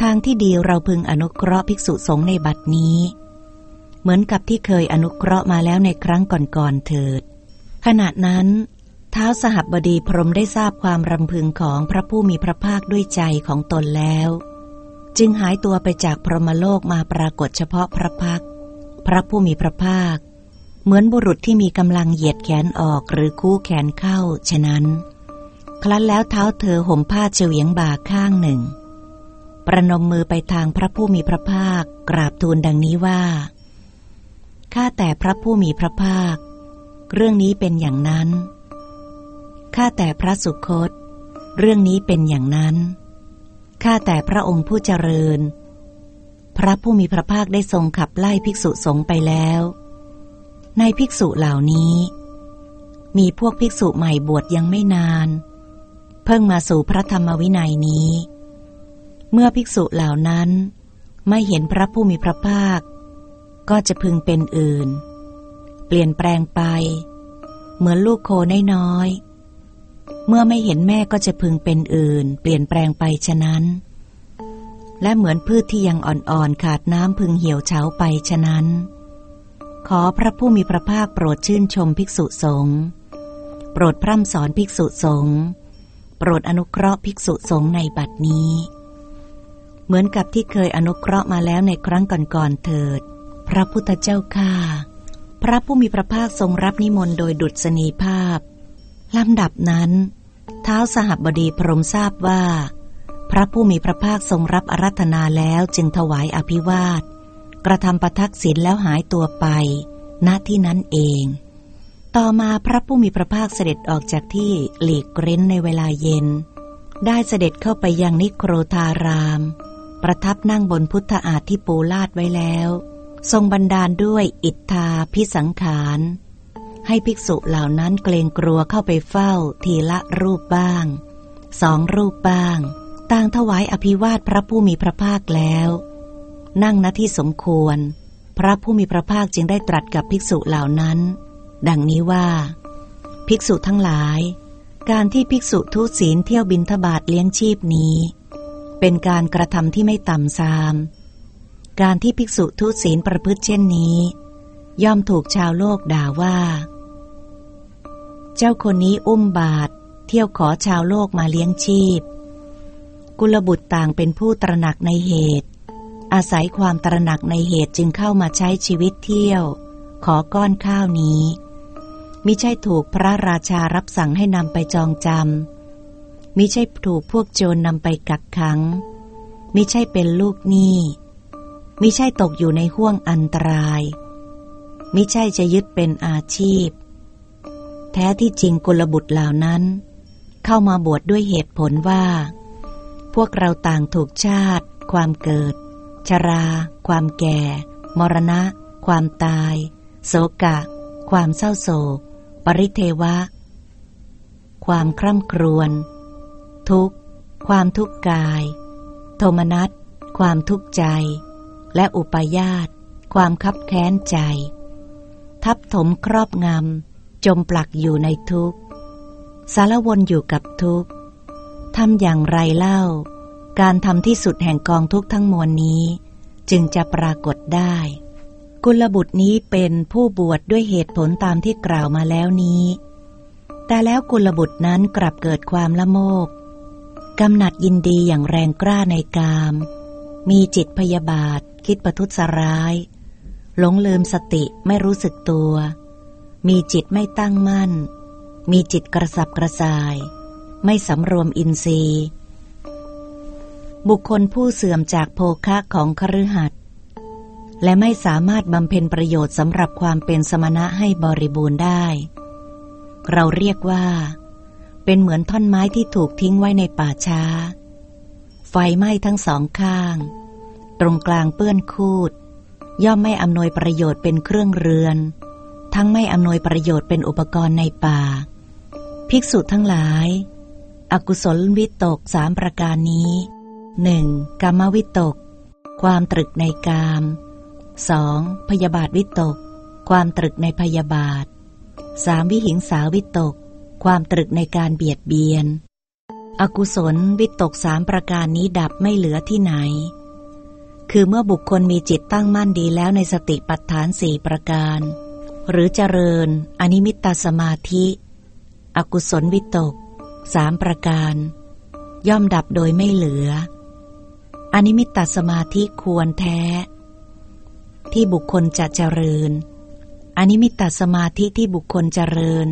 ทางที่ดีเราพึงอนุเคราะห์ภิกษุสงฆ์ในบัดนี้ เหมือนกับที่เคยอนุเคราะห์มาแล้วในครั้งก่อนๆเถิด ขณะนั้นเท้าสหับบดีพรมได้ทราบความรำพึงของพระผู้มีพระภาคด้วยใจของตนแล้ว จึงหายตัวไปจากพรหมโลกมาปรากฏเฉพาะพระพัก พระผู้มีพระภาค เหมือนบุรุษที่มีกำลังเหยียดแขนออกหรือคู่แขนเข้า ฉะนั้น ครั้นแล้วเท้าเธอห่มผ้าเฉวียงบ่าข้างหนึ่ง ประนมมือไปทางพระผู้มีพระภาคกราบทูลดังนี้ว่า ข้าแต่พระผู้มีพระภาค เรื่องนี้เป็นอย่างนั้น ข้าแต่พระสุคต เรื่องนี้เป็นอย่างนั้น ข้าแต่พระองค์ผู้เจริญ พระผู้มีพระภาคได้ทรงขับไล่ภิกษุสงฆ์ไปแล้ว ในภิกษุเหล่านี้ มีพวกภิกษุใหม่บวชยังไม่นาน เพิ่งมาสู่พระธรรมวินัยนี้ เมื่อภิกษุเหล่านั้นไม่เห็นพระผู้มีพระภาค ก็จะพึงเป็นอื่น เปลี่ยนแปลงไป เหมือนลูกโคน้อยเมื่อไม่เห็นแม่ก็จะพึงเป็นอื่น เปลี่ยนแปลงไปฉะนั้น และเหมือนพืชที่ยังอ่อนๆขาดน้ำพึงเหี่ยวเฉาไปฉะนั้น ขอพระผู้มีพระภาคโปรดชื่นชมภิกษุสงฆ์ โปรดพร่ำสอนภิกษุสงฆ์ โปรดอนุเคราะห์ภิกษุสงฆ์ในบัดนี้ เหมือนกับที่เคยอนุเคราะห์มาแล้วในครั้งก่อนๆเถิด พระพุทธเจ้าข้าพระผู้มีพระภาคทรงรับนิมนต์โดยดุษณีภาพ ลำดับนั้น เท้าสหบบดีพรมทราบว่า พระผู้มีพระภาคทรงรับอารัธนาแล้วจึงถวายอภิวาท กระทำประทักษิณแล้วหายตัวไป ณที่นั้นเอง ต่อมาพระผู้มีพระภาคเสด็จออกจากที่หลีกเร้นในเวลาเย็น ได้เสด็จเข้าไปยังนิโครธาราม ประทับนั่งบนพุทธอาฏที่ปูลาดไว้แล้ว ทรงบันดาลด้วยอิทธาพิสังขาร ให้ภิกษุเหล่านั้นเกรงกลัวเข้าไปเฝ้าทีละรูปบ้าง สองรูปบ้าง ต่างถวายอภิวาทพระผู้มีพระภาคแล้ว นั่งณที่สมควร พระผู้มีพระภาคจึงได้ตรัสกับภิกษุเหล่านั้น ดังนี้ว่า ภิกษุทั้งหลาย การที่ภิกษุทุศีลเที่ยวบินทบาทเลี้ยงชีพนี้ เป็นการกระทำที่ไม่ต่ำซาม การที่ภิกษุทุศีลประพฤติเช่นนี้ ย่อมถูกชาวโลกด่าว่า เจ้าคนนี้อุ้มบาทเที่ยวขอชาวโลกมาเลี้ยงชีพ กุลบุตรต่างเป็นผู้ตระหนักในเหตุ อาศัยความตระหนักในเหตุจึงเข้ามาใช้ชีวิตเที่ยว ขอก้อนข้าวนี้มิใช่ถูกพระราชารับสั่งให้นำไปจองจำมิใช่ถูกพวกโจรนำไปกักขังมิใช่เป็นลูกหนี้มิใช่ตกอยู่ในห่วงอันตรายมิใช่จะยึดเป็นอาชีพ แท้ที่จริงกุลบุตรเหล่านั้น เข้ามาบวชดด้วยเหตุผลว่า พวกเราต่างถูกชาติ ความเกิด ชรา ความแก่ มรณะ ความตาย โศกะ ความเศร้าโศก ปริเทวะ ความคร่ำครวญ ทุกข์ ความทุกข์กาย โทมนัส ความทุกข์ใจ และอุปยาต ความคับแค้นใจ ทับถมครอบงำ จมปลักอยู่ในทุกข์ สารวนอยู่กับทุกข์ทำอย่างไรเล่า การทำที่สุดแห่งกองทุกทั้งมวลนี้ จึงจะปรากฏได้ กุลบุตรนี้เป็นผู้บวชดด้วยเหตุผลตามที่กล่าวมาแล้วนี้ แต่แล้วกุลบุตรนั้นกลับเกิดความละโมบกำหนัดยินดีอย่างแรงกล้าในกาม มีจิตพยาบาท คิดประทุษร้าย หลงลืมสติไม่รู้สึกตัว มีจิตไม่ตั้งมั่น มีจิตกระสับกระส่าย ไม่สำรวมอินทรีย์ บุคคลผู้เสื่อมจากโภคะของคฤหัสถ์และไม่สามารถบำเพ็ญประโยชน์สำหรับความเป็นสมณะให้บริบูรณ์ได้ เราเรียกว่า เป็นเหมือนท่อนไม้ที่ถูกทิ้งไว้ในป่าช้า ไฟไหม้ทั้งสองข้าง ตรงกลางเปื้อนคูด ย่อมไม่อำนวยประโยชน์เป็นเครื่องเรือน ทั้งไม่อำนวยประโยชน์เป็นอุปกรณ์ในป่า ภิกษุทั้งหลาย อกุศลวิตกสามประการนี้ หนึ่งกรรมวิตก ความตรึกในกามสองพยาบาทวิตก ความตรึกในพยาบาทสามวิหิงสาวิตก ความตรึกในการเบียดเบียน อกุศลวิตกสามประการนี้ดับไม่เหลือที่ไหน คือเมื่อบุคคลมีจิตตั้งมั่นดีแล้วในสติปัฏฐานสี่ประการ หรือเจริญอนิมิตตสมาธิ อกุศลวิตกสามประการ ย่อมดับโดยไม่เหลือ อนิมิตตสมาธิควรแท้ ที่บุคคลจะเจริญ อนิมิตตสมาธิที่บุคคลเจริญ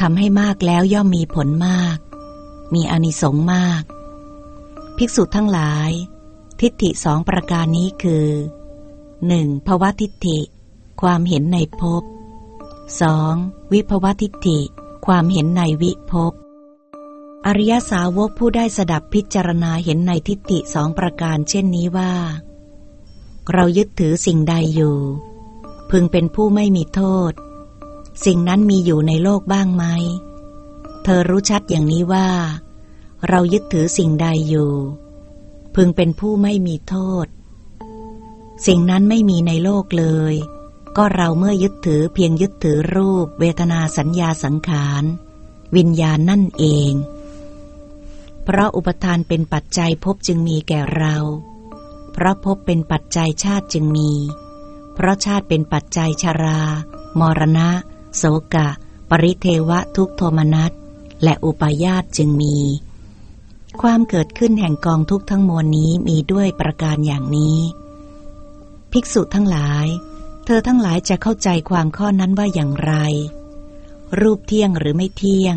ทำให้มากแล้วย่อมมีผลมาก มีอนิสงส์มาก ภิกษุทั้งหลาย ทิฏฐิสองประการนี้คือ 1. ภวทิฏฐิ ความเห็นในภพ 2. วิภวทิฏฐิ ความเห็นในวิภพ อริยสาวกผู้ได้สดับพิจารณาเห็นในทิฏฐิสองประการเช่นนี้ว่า เรายึดถือสิ่งใดอยู่ พึงเป็นผู้ไม่มีโทษ สิ่งนั้นมีอยู่ในโลกบ้างไหม เธอรู้ชัดอย่างนี้ว่า เรายึดถือสิ่งใดอยู่ พึงเป็นผู้ไม่มีโทษ สิ่งนั้นไม่มีในโลกเลย ก็เราเมื่อยึดถือเพียงยึดถือรูป เวทนาสัญญาสังขารวิญญาณนั่นเอง เพราะอุปทานเป็นปัจจัยพบจึงมีแก่เรา เพราะพบเป็นปัจจัยชาติจึงมี เพราะชาติเป็นปัจจัยชรา มรณะ โสกะ ปริเทวะทุกโทมนัส และอุปายาตจึงมี ความเกิดขึ้นแห่งกองทุกทั้งมวลนี้มีด้วยประการอย่างนี้ ภิกษุทั้งหลาย เธอทั้งหลายจะเข้าใจความข้อนั้นว่าอย่างไร รูปเที่ยงหรือไม่เที่ยง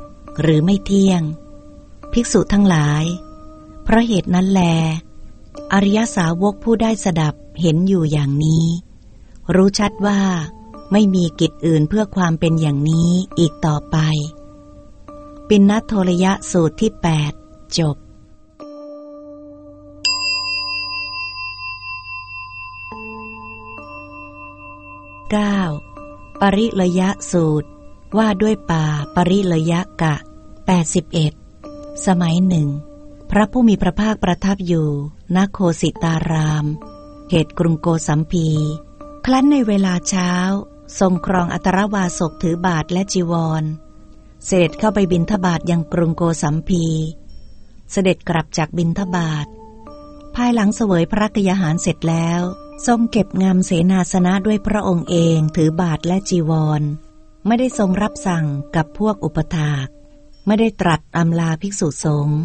หรือไม่เที่ยง ภิกษุทั้งหลาย เพราะเหตุนั้นแล อริยสาวกผู้ได้สดับเห็นอยู่อย่างนี้ รู้ชัดว่าไม่มีกิจอื่นเพื่อความเป็นอย่างนี้อีกต่อไป ปินนัทโทรยะสูตรที่แปดจบ 9. ปริเลยะสูตรว่าด้วยป่าปริเลยะกะ 81 สมัยหนึ่ง พระผู้มีพระภาคประทับอยู่ณโคสิตาราม เขตกรุงโกสัมพี ครั้นในเวลาเช้า ทรงครองอัตรวาสกถือบาทและจีวร เสด็จเข้าไปบินทบาทยังกรุงโกสัมพี เสด็จกลับจากบินทบาท ภายหลังเสวยพระกยาหารเสร็จแล้ว ทรงเก็บงามเสนาสนะด้วยพระองค์เองถือบาทและจีวร ไม่ได้ทรงรับสั่งกับพวกอุปถาก ไม่ได้ตรัสอำลาภิกษุสงฆ์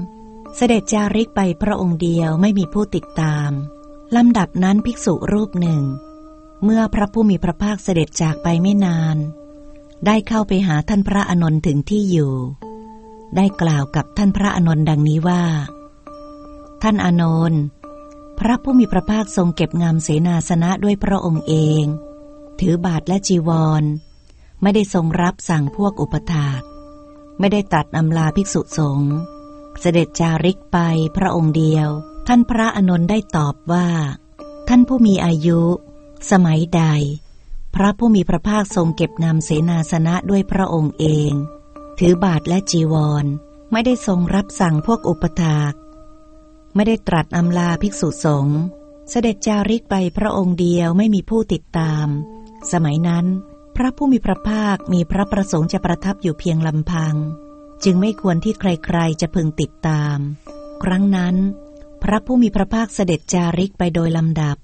เสด็จจาริกไปพระองค์เดียวไม่มีผู้ติดตามลำดับนั้นภิกษุรูปหนึ่ง เมื่อพระผู้มีพระภาคเสด็จจากไปไม่นาน ได้เข้าไปหาท่านพระอนนท์ถึงที่อยู่ ได้กล่าวกับท่านพระอนนท์ดังนี้ว่า ท่านอนนท์พระผู้มีพระภาคทรงเก็บงามเสนาสนะด้วยพระองค์เอง ถือบาทและจีวร ไม่ได้ทรงรับสั่งพวกอุปถาก ไม่ได้ตัดอำลาภิกษุสงฆ์เสด็จจาริกไปพระองค์เดียว ท่านพระอนนท์ได้ตอบว่า ท่านผู้มีอายุ สมัยใด พระผู้มีพระภาคทรงเก็บนำเสนาสนะด้วยพระองค์เอง ถือบาทและจีวร ไม่ได้ทรงรับสั่งพวกอุปถาก ไม่ได้ตรัสอำลาภิกษุสงฆ์เสด็จจาริกไปพระองค์เดียวไม่มีผู้ติดตาม สมัยนั้น พระผู้มีพระภาคมีพระประสงค์จะประทับอยู่เพียงลำพัง จึงไม่ควรที่ใครๆจะพึงติดตาม ครั้งนั้น พระผู้มีพระภาคเสด็จจาริกไปโดยลำดับ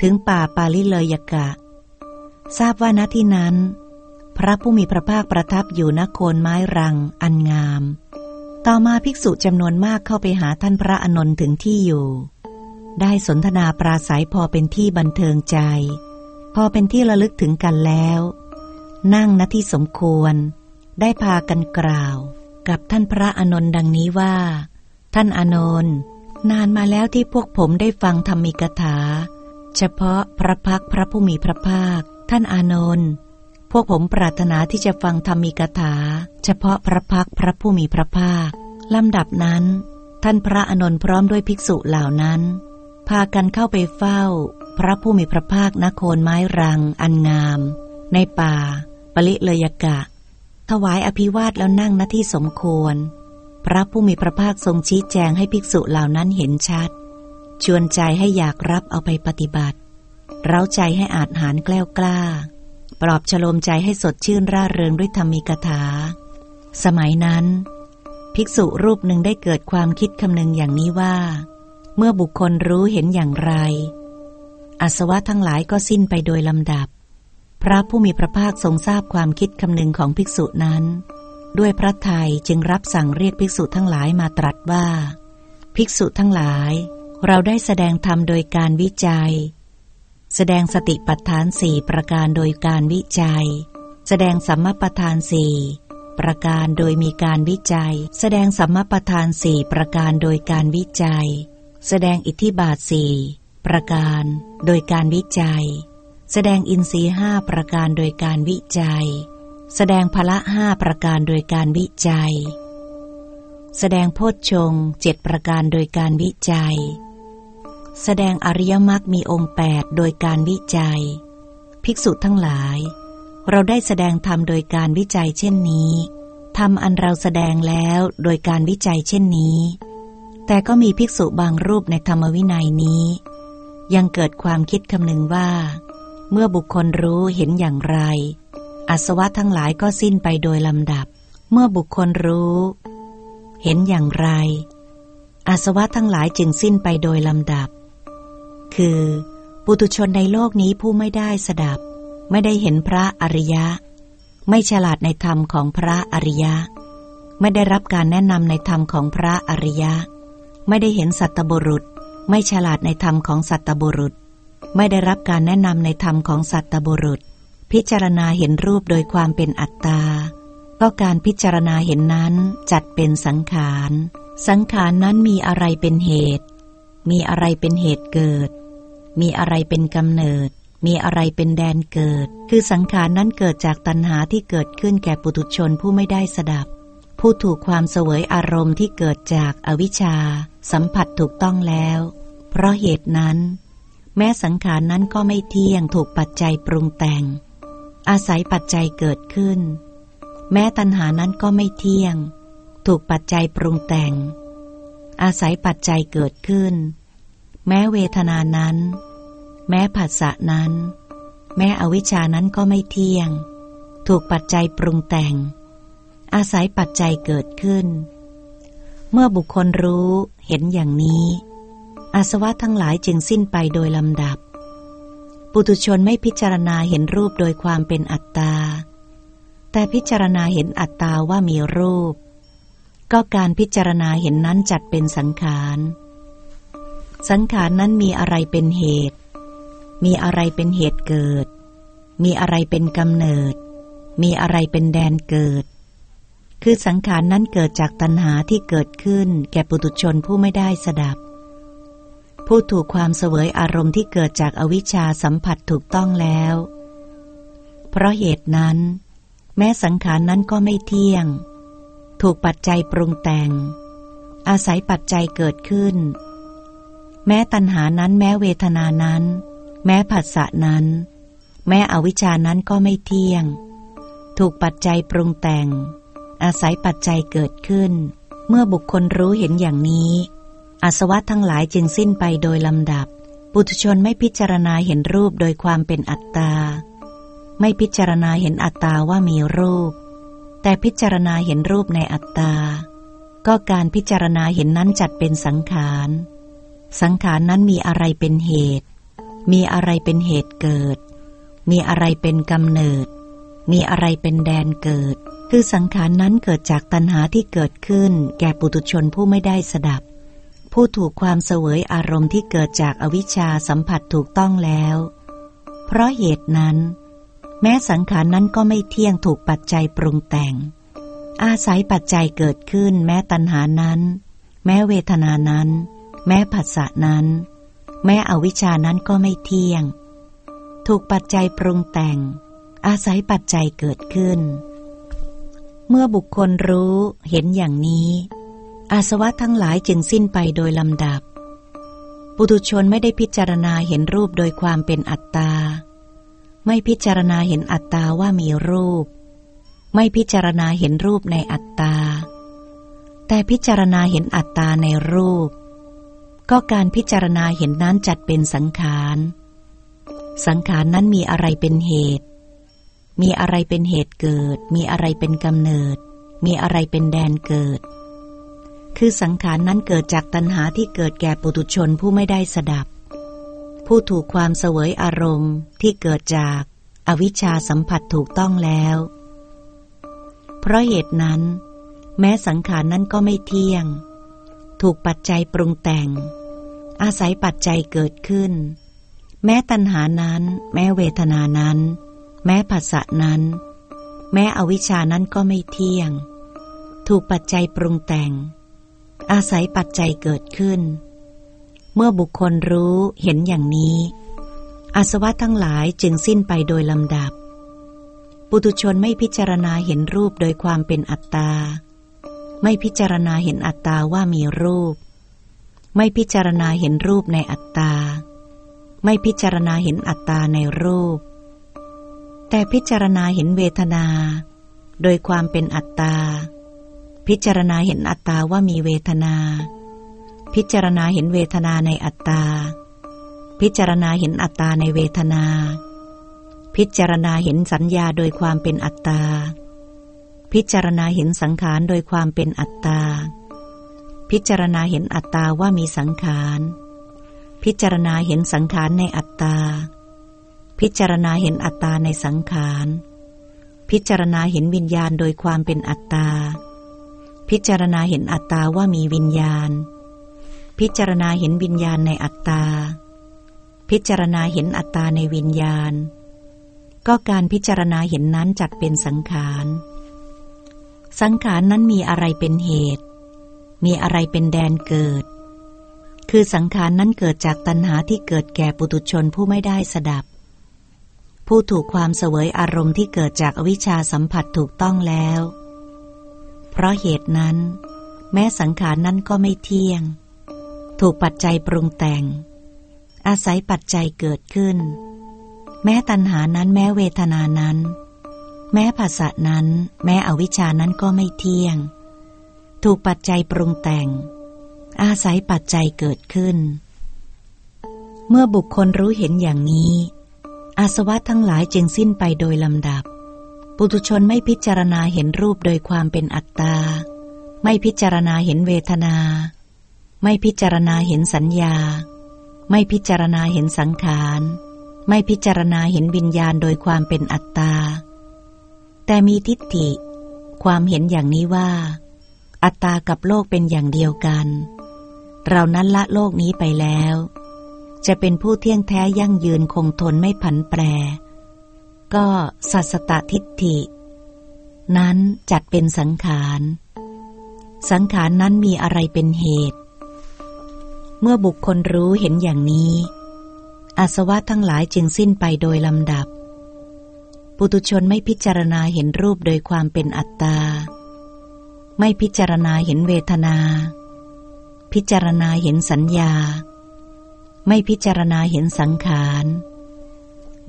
ถึงป่าปาลิเลยกะ ทราบว่าณที่นั้น พระผู้มีพระภาคประทับอยู่ณโคนไม้รังอันงาม ต่อมาภิกษุจำนวนมากเข้าไปหาท่านพระอนนท์ถึงที่อยู่ ได้สนทนาปราศัยพอเป็นที่บันเทิงใจ อเป็นที่ระลึกถึงกันแล้ว นั่งณที่สมควร ได้พากันกล่าว กับท่านพระอนนท์ดังนี้ว่า ท่านอนนท์นานมาแล้วที่พวกผมได้ฟังธรรมิกถา เฉพาะพระพักพระผู้มีพระภาค ท่านอานนท์พวกผมปรารถนาที่จะฟังธรรมีกถา เฉพาะพระพักพระผู้มีพระภาคลำดับนั้น ท่านพระอนนท์พร้อมด้วยภิกษุเหล่านั้น พากันเข้าไปเฝ้า พระผู้มีพระภาคนโคนไม้รัง อันงาม ในป่า ปริเลยกะ ถวายอภิวาทแล้วนั่งหน้าที่สมควร พระผู้มีพระภาคทรงชี้แจงให้ภิกษุเหล่านั้นเห็นชัด ชวนใจให้อยากรับเอาไปปฏิบัติ เร้าใจให้อาจหารแกล้วกล้า ปลอบฉลมใจให้สดชื่นร่าเริงด้วยธรรมีกถา สมัยนั้น ภิกษุรูปหนึ่งได้เกิดความคิดคำนึงอย่างนี้ว่า เมื่อบุคคลรู้เห็นอย่างไร อาสวะทั้งหลายก็สิ้นไปโดยลำดับ พระผู้มีพระภาคทรงทราบความคิดคำนึงของภิกษุนั้น ด้วยพระทัยจึงรับสั่งเรียกภิกษุทั้งหลายมาตรัสว่า ภิกษุทั้งหลาย เราได้แสดงธรรมโดยการวิจัย แสดงสติปัฏฐานสี่ประการโดยการวิจัย แสดงสัมมาปัฏฐานสี่ประการโดยมีการวิจัย แสดงสัมมาปัฏฐานสี่ประการโดยการวิจัย แสดงอิทธิบาทสี่ประการโดยการวิจัย แสดงอินทรีห้าประการโดยการวิจัย แสดงพละห้าประการโดยการวิจัย แสดงโพชฌงเจ็ดประการโดยการวิจัย แสดงอริยมรรคมีองค์แปดโดยการวิจัย ภิกษุทั้งหลาย เราได้แสดงธรรมโดยการวิจัยเช่นนี้ธรรมอันเราแสดงแล้วโดยการวิจัยเช่นนี้ แต่ก็มีภิกษุบางรูปในธรรมวินัยนี้ ยังเกิดความคิดคำนึงว่า เมื่อบุคคลรู้เห็นอย่างไร อาสวะทั้งหลายก็สิ้นไปโดยลำดับ เมื่อบุคคลรู้ เห็นอย่างไร อาสวะทั้งหลายจึงสิ้นไปโดยลำดับ คือปุตุชนในโลกนี้ผู้ไม่ได้สดับ ไม่ได้เห็นพระอริยะ ไม่ฉลาดในธรรมของพระอริยะ ไม่ได้รับการแนะนำในธรรมของพระอริยะ ไม่ได้เห็นสัตบุรุษ ไม่ฉลาดในธรรมของสัตบุรุษ ไม่ได้รับการแนะนำในธรรมของสัตบุรุษ พิจารณาเห็นรูปโดยความเป็นอัตตา ก็การพิจารณาเห็นนั้นจัดเป็นสังขาร สังขารนั้นมีอะไรเป็นเหตุ มีอะไรเป็นเหตุเกิด มีอะไรเป็นกำเนิด มีอะไรเป็นแดนเกิด คือสังขารนั้นเกิดจากตัณหาที่เกิดขึ้นแก่ปุถุชนผู้ไม่ได้สดับ ผู้ถูกความเสวยอารมณ์ที่เกิดจากอวิชชา สัมผัสถูกต้องแล้ว เพราะเหตุนั้น แม้สังขารนั้นก็ไม่เที่ยงถูกปัจจัยปรุงแต่ง อาศัยปัจจัยเกิดขึ้น แม้ตัณหานั้นก็ไม่เที่ยง ถูกปัจจัยปรุงแต่ง อาศัยปัจจัยเกิดขึ้น แม้เวทนานั้น แม้ผัสสะนั้น แม้อวิชานั้นก็ไม่เที่ยง ถูกปัจจัยปรุงแต่ง อาศัยปัจจัยเกิดขึ้น เมื่อบุคคลรู้เห็นอย่างนี้ อาสวะทั้งหลายจึงสิ้นไปโดยลำดับ ปุตุชนไม่พิจารณาเห็นรูปโดยความเป็นอัตตา แต่พิจารณาเห็นอัตตาว่ามีรูป ก็การพิจารณาเห็นนั้นจัดเป็นสังขาร สังขารนั้นมีอะไรเป็นเหตุ มีอะไรเป็นเหตุเกิด มีอะไรเป็นกำเนิด มีอะไรเป็นแดนเกิด คือสังขารนั้นเกิดจากตัณหาที่เกิดขึ้น แก่ปุตุชนผู้ไม่ได้สดับ ผู้ถูกความเสวยอารมณ์ที่เกิดจากอวิชชาสัมผัสถูกต้องแล้ว เพราะเหตุนั้น แม้สังขารนั้นก็ไม่เที่ยง ถูกปัจจัยปรุงแต่ง อาศัยปัจจัยเกิดขึ้น แม้ตัณหานั้นแม้เวทนานั้น แม้ผัสสะนั้น แม้อวิชานั้นก็ไม่เที่ยง ถูกปัจจัยปรุงแต่ง อาศัยปัจจัยเกิดขึ้น เมื่อบุคคลรู้เห็นอย่างนี้อาสวะทั้งหลายจึงสิ้นไปโดยลำดับ ปุถุชนไม่พิจารณาเห็นรูปโดยความเป็นอัตตา ไม่พิจารณาเห็นอัตตาว่ามีรูป แต่พิจารณาเห็นรูปในอัตตา ก็การพิจารณาเห็นนั้นจัดเป็นสังขาร สังขารนั้นมีอะไรเป็นเหตุ มีอะไรเป็นเหตุเกิด มีอะไรเป็นกำเนิด มีอะไรเป็นแดนเกิด คือสังขารนั้นเกิดจากตัณหาที่เกิดขึ้น แก่ปุตุชนผู้ไม่ได้สดับ ผู้ถูกความเสวยอารมณ์ที่เกิดจากอวิชชาสัมผัสถูกต้องแล้ว เพราะเหตุนั้น แม้สังขารนั้นก็ไม่เที่ยงถูกปัจจัยปรุงแต่ง อาศัยปัจจัยเกิดขึ้น แม้ตัณหานั้น แม้เวทนานั้น แม้ผัสสะนั้น แม้อวิชชานั้นก็ไม่เที่ยง ถูกปัจจัยปรุงแต่ง อาศัยปัจจัยเกิดขึ้น เมื่อบุคคลรู้เห็นอย่างนี้ อาสวะทั้งหลายจึงสิ้นไปโดยลำดับ ปุถุชนไม่ได้พิจารณาเห็นรูปโดยความเป็นอัตตา ไม่พิจารณาเห็นอัตตาว่ามีรูป ไม่พิจารณาเห็นรูปในอัตตา แต่พิจารณาเห็นอัตตาในรูป ก็การพิจารณาเห็นนั้นจัดเป็นสังขาร สังขารนั้นมีอะไรเป็นเหตุ มีอะไรเป็นเหตุเกิด มีอะไรเป็นกำเนิด มีอะไรเป็นแดนเกิด คือสังขารนั้นเกิดจากตัณหาที่เกิดแก่ปุถุชนผู้ไม่ได้สดับ ผู้ถูกความเสวยอารมณ์ที่เกิดจากอวิชชาสัมผัสถูกต้องแล้ว เพราะเหตุนั้น แม้สังขารนั้นก็ไม่เที่ยง ถูกปัจจัยปรุงแต่ง อาศัยปัจจัยเกิดขึ้น แม้ตัณหานั้น แม้เวทนานั้น แม้ผัสสะนั้น แม้อวิชานั้นก็ไม่เที่ยง ถูกปัจจัยปรุงแต่ง อาศัยปัจจัยเกิดขึ้น เมื่อบุคคลรู้เห็นอย่างนี้ อาสวะทั้งหลายจึงสิ้นไปโดยลำดับ ปุตุชนไม่พิจารณาเห็นรูปโดยความเป็นอัตตา ไม่พิจารณาเห็นอัตตาว่ามีรูป ไม่พิจารณาเห็นรูปในอัตตา ไม่พิจารณาเห็นอัตตาในรูป แต่พิจารณาเห็นเวทนา โดยความเป็นอัตตา พิจารณาเห็นอัตตาว่ามีเวทนา พิจารณาเห็นเวทนาในอัตตา พิจารณาเห็นอัตตาในเวทนา พิจารณาเห็นสัญญาโดยความเป็นอัตตา พิจารณาเห็นสังขารโดยความเป็นอัตตา พิจารณาเห็นอัตตาว่ามีสังขาร พิจารณาเห็นสังขารในอัตตา พิจารณาเห็นอัตตาในสังขาร พิจารณาเห็นวิญญาณโดยความเป็นอัตตา พิจารณาเห็นอัตตาว่ามีวิญญาณ พิจารณาเห็นวิญญาณในอัตตา พิจารณาเห็นอัตตาในวิญญาณ ก็การพิจารณาเห็นนั้นจัดเป็นสังขาร สังขารนั้นมีอะไรเป็นเหตุ มีอะไรเป็นแดนเกิด คือสังขารนั้นเกิดจากตัณหาที่เกิดแก่ปุตุชนผู้ไม่ได้สดับ ผู้ถูกความเสวยอารมณ์ที่เกิดจากอวิชชาสัมผัสถูกต้องแล้ว เพราะเหตุนั้น แม้สังขารนั้นก็ไม่เที่ยง ถูกปัจจัยปรุงแต่ง อาศัยปัจจัยเกิดขึ้น แม้ตัณหานั้นแม้เวทนานั้น แม้ภาษานั้น แม้อวิชานั้นก็ไม่เที่ยง ถูกปัจจัยปรุงแต่ง อาศัยปัจจัยเกิดขึ้น เมื่อบุคคลรู้เห็นอย่างนี้ อาสวะทั้งหลายจึงสิ้นไปโดยลำดับ ปุถุชนไม่พิจารณาเห็นรูปโดยความเป็นอัตตา ไม่พิจารณาเห็นเวทนา ไม่พิจารณาเห็นสัญญา ไม่พิจารณาเห็นสังขาร ไม่พิจารณาเห็นวิญญาณโดยความเป็นอัตตา แต่มีทิฏฐิ ความเห็นอย่างนี้ว่า อัตตากับโลกเป็นอย่างเดียวกัน เรานั้นละโลกนี้ไปแล้ว จะเป็นผู้เที่ยงแท้ยั่งยืนคงทนไม่ผันแปร ก็สัสตทิฏฐิ นั้นจัดเป็นสังขาร สังขารนั้นมีอะไรเป็นเหตุ เมื่อบุคคลรู้เห็นอย่างนี้ อาสวะทั้งหลายจึงสิ้นไปโดยลำดับ ปุตุชนไม่พิจารณาเห็นรูปโดยความเป็นอัตตา ไม่พิจารณาเห็นเวทนา พิจารณาเห็นสัญญา ไม่พิจารณาเห็นสังขาร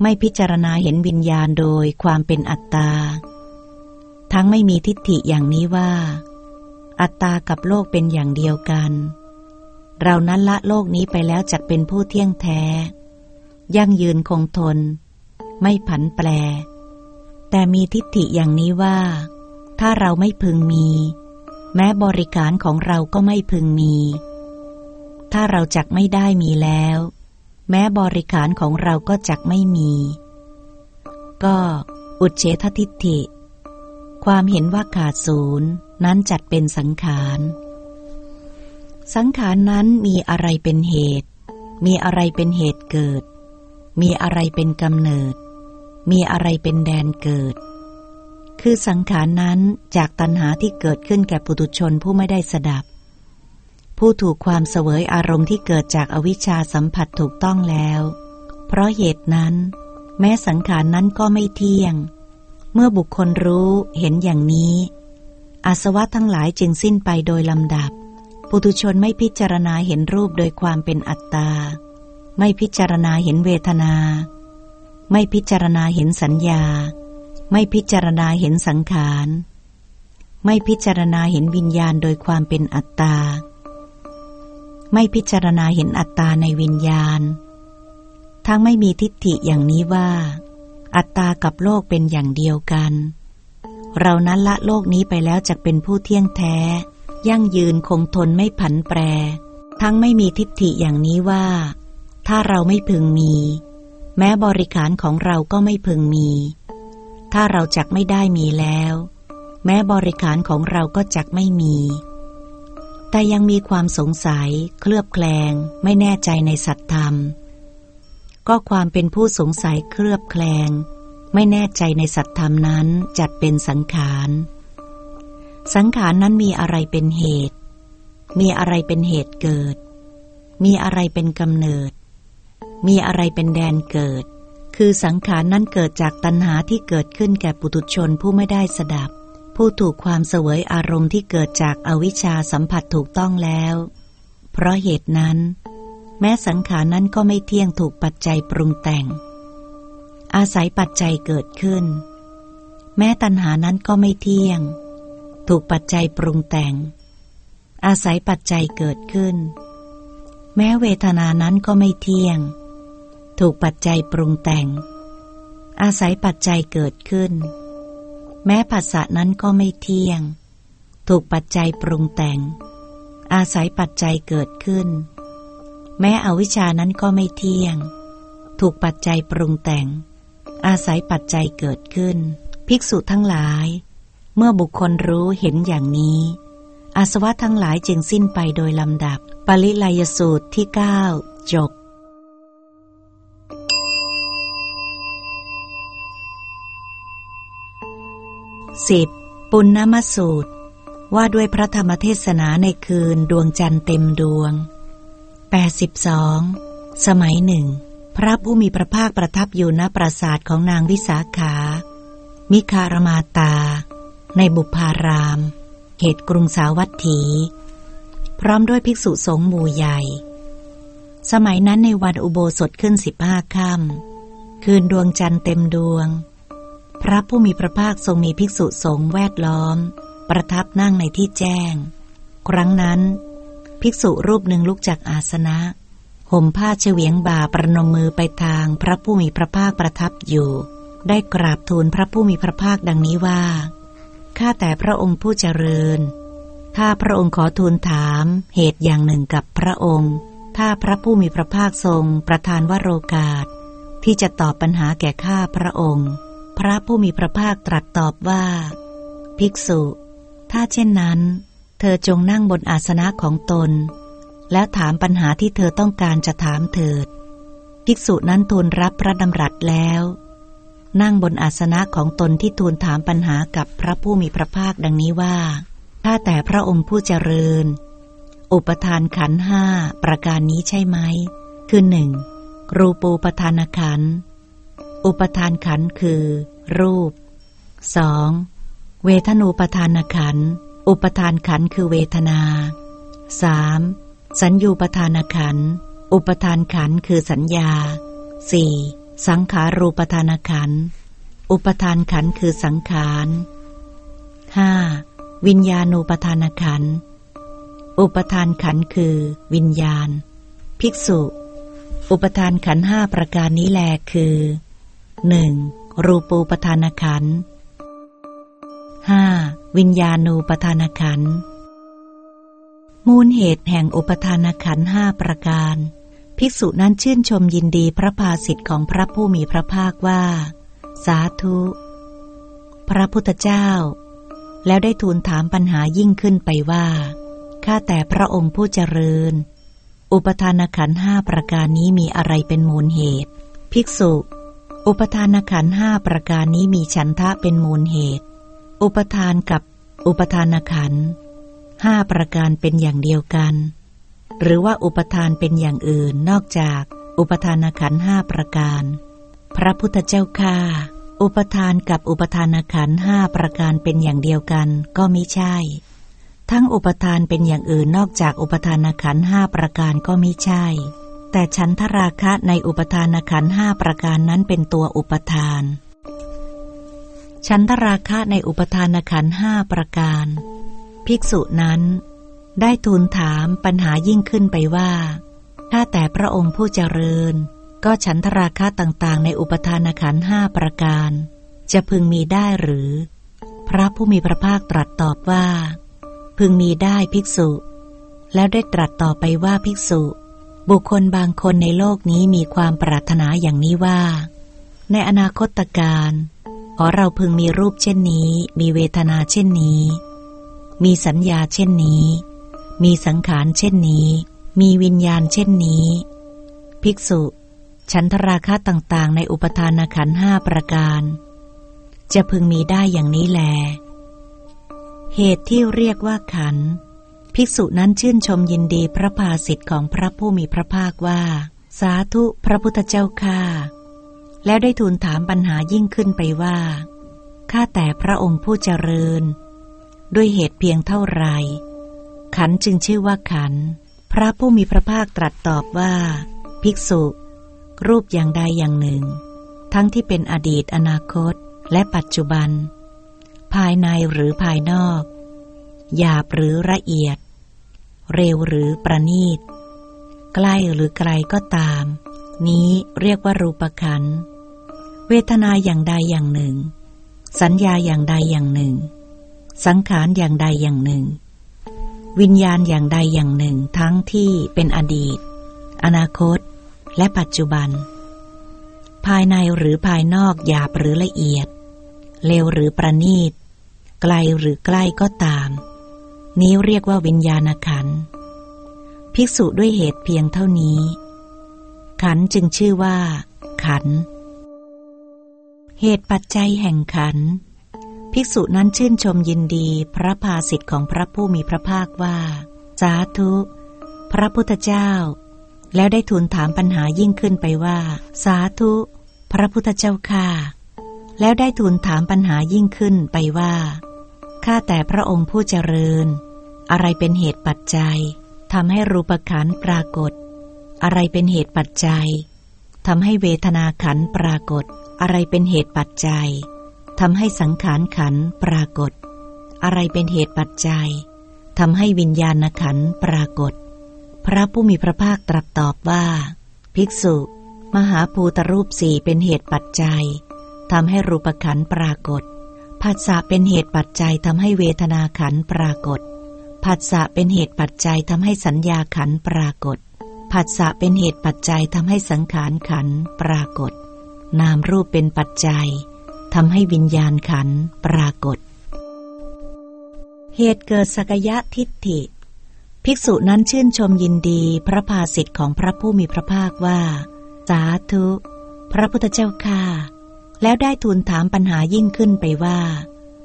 ไม่พิจารณาเห็นวิญญาณโดยความเป็นอัตตา ทั้งไม่มีทิฏฐิอย่างนี้ว่า อัตตากับโลกเป็นอย่างเดียวกัน เรานั้นละโลกนี้ไปแล้วจักเป็นผู้เที่ยงแท้ ยั่งยืนคงทน ไม่ผันแปร แต่มีทิฏฐิอย่างนี้ว่า ถ้าเราไม่พึงมี แม้บริการของเราก็ไม่พึงมี ถ้าเราจักไม่ได้มีแล้ว แม้บริการของเราก็จักไม่มี ก็อุเฉททิฏฐิ ความเห็นว่าขาดศูนย์นั้นจัดเป็นสังขาร สังขารนั้นมีอะไรเป็นเหตุ มีอะไรเป็นเหตุเกิด มีอะไรเป็นกำเนิด มีอะไรเป็นแดนเกิด คือสังขารนั้นจากตัณหาที่เกิดขึ้นแก่ปุตุชนผู้ไม่ได้สดับ ผู้ถูกความเสวยอารมณ์ที่เกิดจากอวิชชาสัมผัสถูกต้องแล้ว เพราะเหตุนั้น แม้สังขารนั้นก็ไม่เที่ยง เมื่อบุคคลรู้เห็นอย่างนี้ อาสวะทั้งหลายจึงสิ้นไปโดยลำดับ ปุตุชนไม่พิจารณาเห็นรูปโดยความเป็นอัตตา ไม่พิจารณาเห็นเวทนา ไม่พิจารณาเห็นสัญญา ไม่พิจารณาเห็นสังขาร ไม่พิจารณาเห็นวิญญาณโดยความเป็นอัตตา ไม่พิจารณาเห็นอัตตาในวิญญาณ ทั้งไม่มีทิฏฐิอย่างนี้ว่า อัตตากับโลกเป็นอย่างเดียวกัน เรานั้นละโลกนี้ไปแล้วจะเป็นผู้เที่ยงแท้ ยั่งยืนคงทนไม่ผันแปร ทั้งไม่มีทิฏฐิอย่างนี้ว่า ถ้าเราไม่พึงมี แม้บริขารของเราก็ไม่พึงมี ถ้าเราจักไม่ได้มีแล้ว แม้บริขารของเราก็จักไม่มี แต่ยังมีความสงสัย เคลือบแคลง ไม่แน่ใจในสัตธรรม ก็ความเป็นผู้สงสัยเคลือบแคลง ไม่แน่ใจในสัตธรรมนั้นจัดเป็นสังขาร สังขารนั้นมีอะไรเป็นเหตุ มีอะไรเป็นเหตุเกิด มีอะไรเป็นกำเนิด มีอะไรเป็นแดนเกิด คือสังขารนั้นเกิดจากตัณหาที่เกิดขึ้นแก่ปุถุชนผู้ไม่ได้สดับ ผู้ถูกความเสวยอารมณ์ที่เกิดจากอวิชชาสัมผัสถูกต้องแล้ว เพราะเหตุนั้น แม้สังขารนั้นก็ไม่เที่ยงถูกปัจจัยปรุงแต่ง อาศัยปัจจัยเกิดขึ้น แม้ตัณหานั้นก็ไม่เที่ยง ถูกปัจจัยปรุงแต่ง อาศัยปัจจัยเกิดขึ้น แม้เวทนานั้นก็ไม่เที่ยง ถูกปัจจัยปรุงแต่ง อาศัยปัจจัยเกิดขึ้น แม้ภาษานั้นก็ไม่เที่ยง ถูกปัจจัยปรุงแต่ง อาศัยปัจจัยเกิดขึ้น แม้อวิชานั้นก็ไม่เที่ยง ถูกปัจจัยปรุงแต่ง อาศัยปัจจัยเกิดขึ้น ภิกษุทั้งหลาย เมื่อบุคคลรู้เห็นอย่างนี้ อาสวะทั้งหลายจึงสิ้นไปโดยลำดับ ปริลายสูตรที่ 9 จบปุณณมสูตร ว่าด้วยพระธรรมเทศนาในคืนดวงจันทร์เต็มดวง 82. สมัยหนึ่ง พระผู้มีพระภาคประทับอยู่ณปราสาทของนางวิสาขา มิคารมาตา ในบุพาราม เขตกรุงสาวัตถี พร้อมด้วยภิกษุสงฆ์หมู่ใหญ่ สมัยนั้นในวันอุโบสถขึ้นสิบห้าค่ำคืนดวงจันทร์เต็มดวง พระผู้มีพระภาคทรงมีภิกษุสงฆ์แวดล้อม ประทับนั่งในที่แจ้ง ครั้งนั้น ภิกษุรูปหนึ่งลุกจากอาสนะห่มผ้าเฉวียงบ่าประนมมือไปทางพระผู้มีพระภาคประทับอยู่ ได้กราบทูลพระผู้มีพระภาคดังนี้ว่าข้าแต่พระองค์ผู้เจริญถ้าพระองค์ขอทูลถามเหตุอย่างหนึ่งกับพระองค์ ถ้าพระผู้มีพระภาคทรงประทานวโรกาส ที่จะตอบปัญหาแก่ข้าพระองค์ พระผู้มีพระภาคตรัสตอบว่า ภิกษุ ถ้าเช่นนั้น เธอจงนั่งบนอาสนะของตน แล้วถามปัญหาที่เธอต้องการจะถามเถิด ภิกษุนั้นทูลรับพระดำรัสแล้ว นั่งบนอาสนะของตนที่ทูลถามปัญหากับพระผู้มีพระภาคดังนี้ว่าถ้าแต่พระองค์ผู้เจริญ อุปทานขันห้าประการนี้ใช่ไหม คือหนึ่งรูปูปทานขันธ์ อุปทานขันคือ รูป 2. เวทนูปทานขัน อุปทานขันคือเวทนา 3. สัญญูปทานขัน อุปทานขันคือสัญญา 4. สังขารูปทานขัน อุปทานขันคือสังขาร 5. วิญญาณูปทานขัน อุปทานขันคือวิญญาณ ภิกษุ อุปทานขันห้าประการนี้แลคือ 1. รูปูปทานขันธ์ 5. วิญญาณูปทานขันมูลเหตุแห่งอุปทานขันห้าประการ ภิกษุนั้นชื่นชมยินดีพระภาสิทธิ์ของพระผู้มีพระภาคว่า สาธุ พระพุทธเจ้า แล้วได้ทูลถามปัญหายิ่งขึ้นไปว่า ข้าแต่พระองค์ผู้เจริญ อุปทานขันห้าประการนี้มีอะไรเป็นมูลเหตุ ภิกษุ อุปทานขันห้าประการนี้มีฉันทะเป็นมูลเหตุ อุปทานกับอุปทานขันห้าประการเป็นอย่างเดียวกัน หรือว่าอุปทานเป็นอย่างอื่นนอกจากอุปทานขันห้าประการ พระพุทธเจ้าค่าอุปทานกับอุปทานขันห้าประการเป็นอย่างเดียวกันก็ไมิใช่ ทั้งอุปทานเป็นอย่างอื่นนอกจากอุปทานขันห้าประการก็ไมิใช่ แต่ฉันทราคะในอุปทานขันห้าประการนั้นเป็นตัวอุปทาน ฉันทราคะในอุปทานขันห้าประการ ภิกษุนั้น ได้ทูลถามปัญหายิ่งขึ้นไปว่า ถ้าแต่พระองค์ผู้เจริญ ก็ฉันทราคะต่างๆ ในอุปทานขันห้าประการ จะพึงมีได้หรือ พระผู้มีพระภาคตรัสตอบว่า พึงมีได้ภิกษุ แล้วได้ตรัสต่อไปว่าภิกษุ บุคคลบางคนในโลกนี้มีความปรารถนาอย่างนี้ว่า ในอนาคตการขอเราพึงมีรูปเช่นนี้ มีเวทนาเช่นนี้ มีสัญญาเช่นนี้ มีสังขารเช่นนี้ มีวิญญาณเช่นนี้ ภิกษุ ฉันทราคะต่างๆ ในอุปทานขันห้าประการ จะพึงมีได้อย่างนี้แล เหตุที่เรียกว่าขันธ์ ภิกษุนั้นชื่นชมยินดีพระภาสิทธิ์ของพระผู้มีพระภาคว่า สาธุพระพุทธเจ้าค่าแล้วได้ทูลถามปัญหายิ่งขึ้นไปว่า ข้าแต่พระองค์ผู้เจริญ ด้วยเหตุเพียงเท่าไร ขันจึงชื่อว่าขัน พระผู้มีพระภาคตรัสตอบว่า ภิกษุ รูปอย่างใดอย่างหนึ่ง ทั้งที่เป็นอดีตอนาคตและปัจจุบัน ภายในหรือภายนอก หยาบหรือละเอียด เร็วหรือประณีต ใกล้หรือไกลก็ตาม นี้เรียกว่ารูปขัน เวทนาอย่างใดอย่างหนึ่ง สัญญาอย่างใดอย่างหนึ่ง สังขารอย่างใดอย่างหนึ่ง วิญญาณอย่างใดอย่างหนึ่งทั้งที่เป็นอดีต อนาคต และปัจจุบัน ภายในหรือภายนอกหยาบหรือละเอียด เร็วหรือประณีตไกลหรือใกล้ก็ตาม นี้เรียกว่าวิญญาณขัน ภิกษุด้วยเหตุเพียงเท่านี้ ขันจึงชื่อว่า ขัน เหตุปัจจัยแห่งขัน ภิกษุนั้นชื่นชมยินดีพระภาสิทธิ์ของพระผู้มีพระภาคว่า สาธุ พระพุทธเจ้า แล้วได้ทูลถามปัญหายิ่งขึ้นไปว่า สาธุ พระพุทธเจ้าค่าแล้วได้ทูลถามปัญหายิ่งขึ้นไปว่า ข้าแต่พระองค์ผู้เจริญ อะไรเป็นเหตุปัจจัยทำให้รูปขันปรากฏ อะไรเป็นเหตุปัจจัยทำให้เวทนาขันปรากฏ อะไรเป็นเหตุปัจจัยทำให้สังขารขันปรากฏ อะไรเป็นเหตุปัจจัยทำให้วิญญาณขันปรากฏ พระผู้มีพระภาคตรัสตอบว่า ภิกษุ มหาภูตรูปสี่เป็นเหตุปัจจัยทำให้รูปขันปรากฏ ผัสสะเป็นเหตุปัจจัยทำให้เวทนาขันปรากฏ ผัสสะเป็นเหตุปัจจัยทำให้สัญญาขันปรากฏ ผัสสะเป็นเหตุปัจจัยทำให้สังขารขันปรากฏ นามรูปเป็นปัจจัยทำให้วิญญาณขันปรากฏ เหตุเกิดสกยะทิฏฐิ ภิกษุนั้นชื่นชมยินดีพระภาสิทธิ์ของพระผู้มีพระภาคว่า สาธุ พระพุทธเจ้าข้า แล้วได้ทูลถามปัญหายิ่งขึ้นไปว่า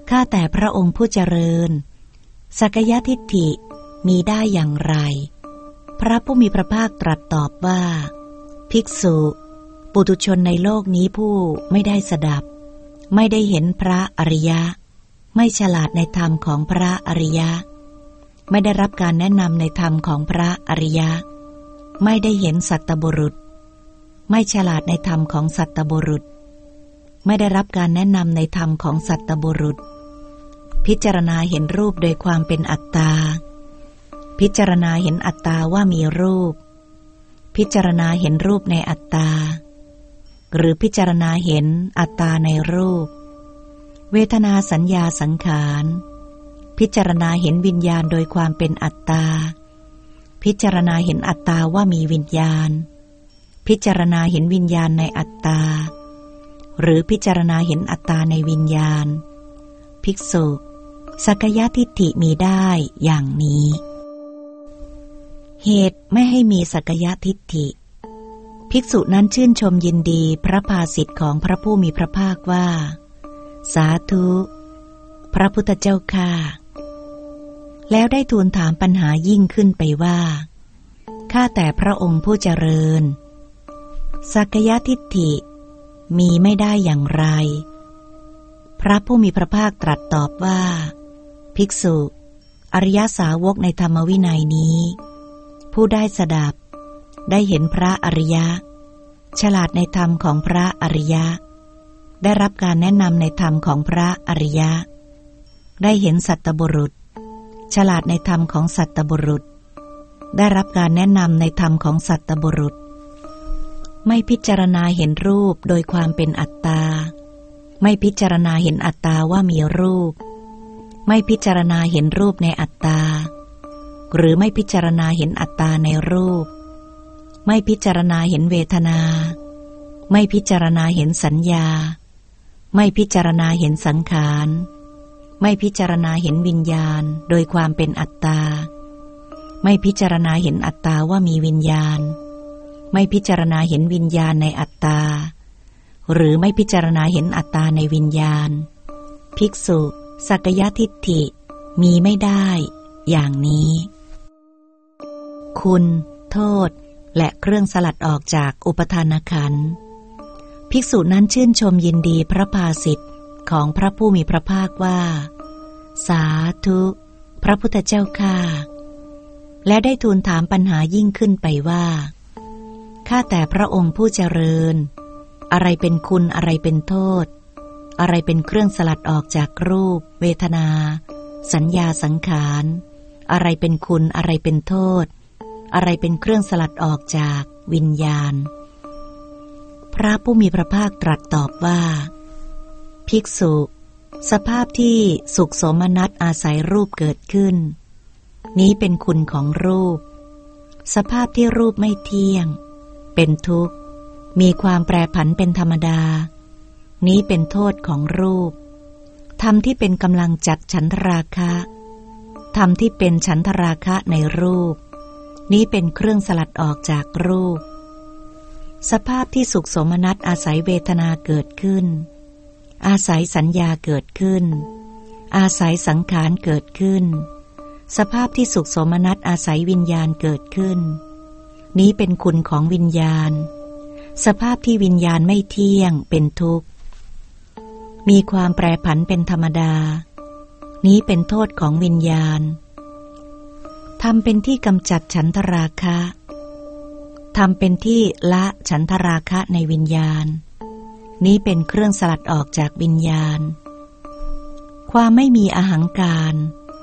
ข้าแต่พระองค์ผู้เจริญ สักยะทิฏฐิมีได้อย่างไร พระผู้มีพระภาคตรัสตอบว่า ภิกษุ ปุตุชนในโลกนี้ผู้ไม่ได้สดับ ไม่ได้เห็นพระอริยะ ไม่ฉลาดในธรรมของพระอริยะ ไม่ได้รับการแนะนำในธรรมของพระอริยะ ไม่ได้เห็นสัตบุรุษ ไม่ฉลาดในธรรมของสัตบุรุษ ไม่ได้รับการแนะนำในธรรมของสัตบุรุษ พิจารณาเห็นรูปโดยความเป็นอัตตา พิจารณาเห็นอัตตาว่ามีรูป พิจารณาเห็นรูปในอัตตา หรือพิจารณาเห็นอัตตาในรูป เวทนาสัญญาสังขาร พิจารณาเห็นวิญญาณโดยความเป็นอัตตา พิจารณาเห็นอัตตาว่ามีวิญญาณ พิจารณาเห็นวิญญาณในอัตตา หรือพิจารณาเห็นอัตตาในวิญญาณ ภิกษุ สักยะทิฏฐิมีได้อย่างนี้ เหตุไม่ให้มีสักยะทิฏฐิ ภิกษุนั้นชื่นชมยินดีพระภาสิทธิ์ของพระผู้มีพระภาคว่า สาธุ พระพุทธเจ้าค่าแล้วได้ทูลถามปัญหายิ่งขึ้นไปว่าข้าแต่พระองค์ผู้เจริญ สักยะทิฏฐิ มีไม่ได้อย่างไร พระผู้มีพระภาคตรัสตอบว่า ภิกษุ อริยสาวกในธรรมวินัยนี้ ผู้ได้สดับ ได้เห็นพระอริยะ ฉลาดในธรรมของพระอริยะ ได้รับการแนะนำในธรรมของพระอริยะ ได้เห็นสัตบุรุษ ฉลาดในธรรมของสัตบุรุษ ได้รับการแนะนำในธรรมของสัตบุรุษ ไม่พิจารณาเห็นรูปโดยความเป็นอัตตา ไม่พิจารณาเห็นอัตตาว่ามีรูป ไม่พิจารณาเห็นรูปในอัตตา หรือไม่พิจารณาเห็นอัตตาในรูป ไม่พิจารณาเห็นเวทนา ไม่พิจารณาเห็นสัญญา ไม่พิจารณาเห็นสังขารไม่พิจารณาเห็นวิญญาณโดยความเป็นอัตตา ไม่พิจารณาเห็นอัตตาว่ามีวิญญาณ ไม่พิจารณาเห็นวิญญาณในอัตตา หรือไม่พิจารณาเห็นอัตตาในวิญญาณ ภิกษุสักยะทิฏฐิมีไม่ได้ อย่างนี้ คุณ โทษ และเครื่องสลัดออกจากอุปทานขันภิกษุนั้นชื่นชมยินดีพระภาสิทธิ์ของพระผู้มีพระภาคว่า สาธุ พระพุทธเจ้าค่าและได้ทูลถามปัญหายิ่งขึ้นไปว่า ข้าแต่พระองค์ผู้เจริญ อะไรเป็นคุณอะไรเป็นโทษ อะไรเป็นเครื่องสลัดออกจากรูป เวทนา สัญญาสังขาร อะไรเป็นคุณอะไรเป็นโทษ อะไรเป็นเครื่องสลัดออกจากวิญญาณ พระผู้มีพระภาคตรัสตอบว่า ภิกษุ สภาพที่สุขสมนัตอาศัยรูปเกิดขึ้น นี้เป็นคุณของรูป สภาพที่รูปไม่เที่ยง เป็นทุกข์ มีความแปรผันเป็นธรรมดา นี้เป็นโทษของรูปธรรมที่เป็นกำลังจัดฉันทราคะธรรมที่เป็นฉันทราคะในรูป นี้เป็นเครื่องสลัดออกจากรูป สภาพที่สุขสมนัตอาศัยเวทนาเกิดขึ้น อาศัยสัญญาเกิดขึ้น อาศัยสังขารเกิดขึ้น สภาพที่สุขสมนัตอาศัยวิญญาณเกิดขึ้นน นี้เป็นคุณของวิญญาณ สภาพที่วิญญาณไม่เที่ยงเป็นทุกข์ มีความแปรผันเป็นธรรมดา นี้เป็นโทษของวิญญาณทำเป็นที่กำจัดฉันทราคะทำเป็นที่ละฉันทราคะในวิญญาณ นี้เป็นเครื่องสลัดออกจากวิญญาณ ความไม่มีอหังการ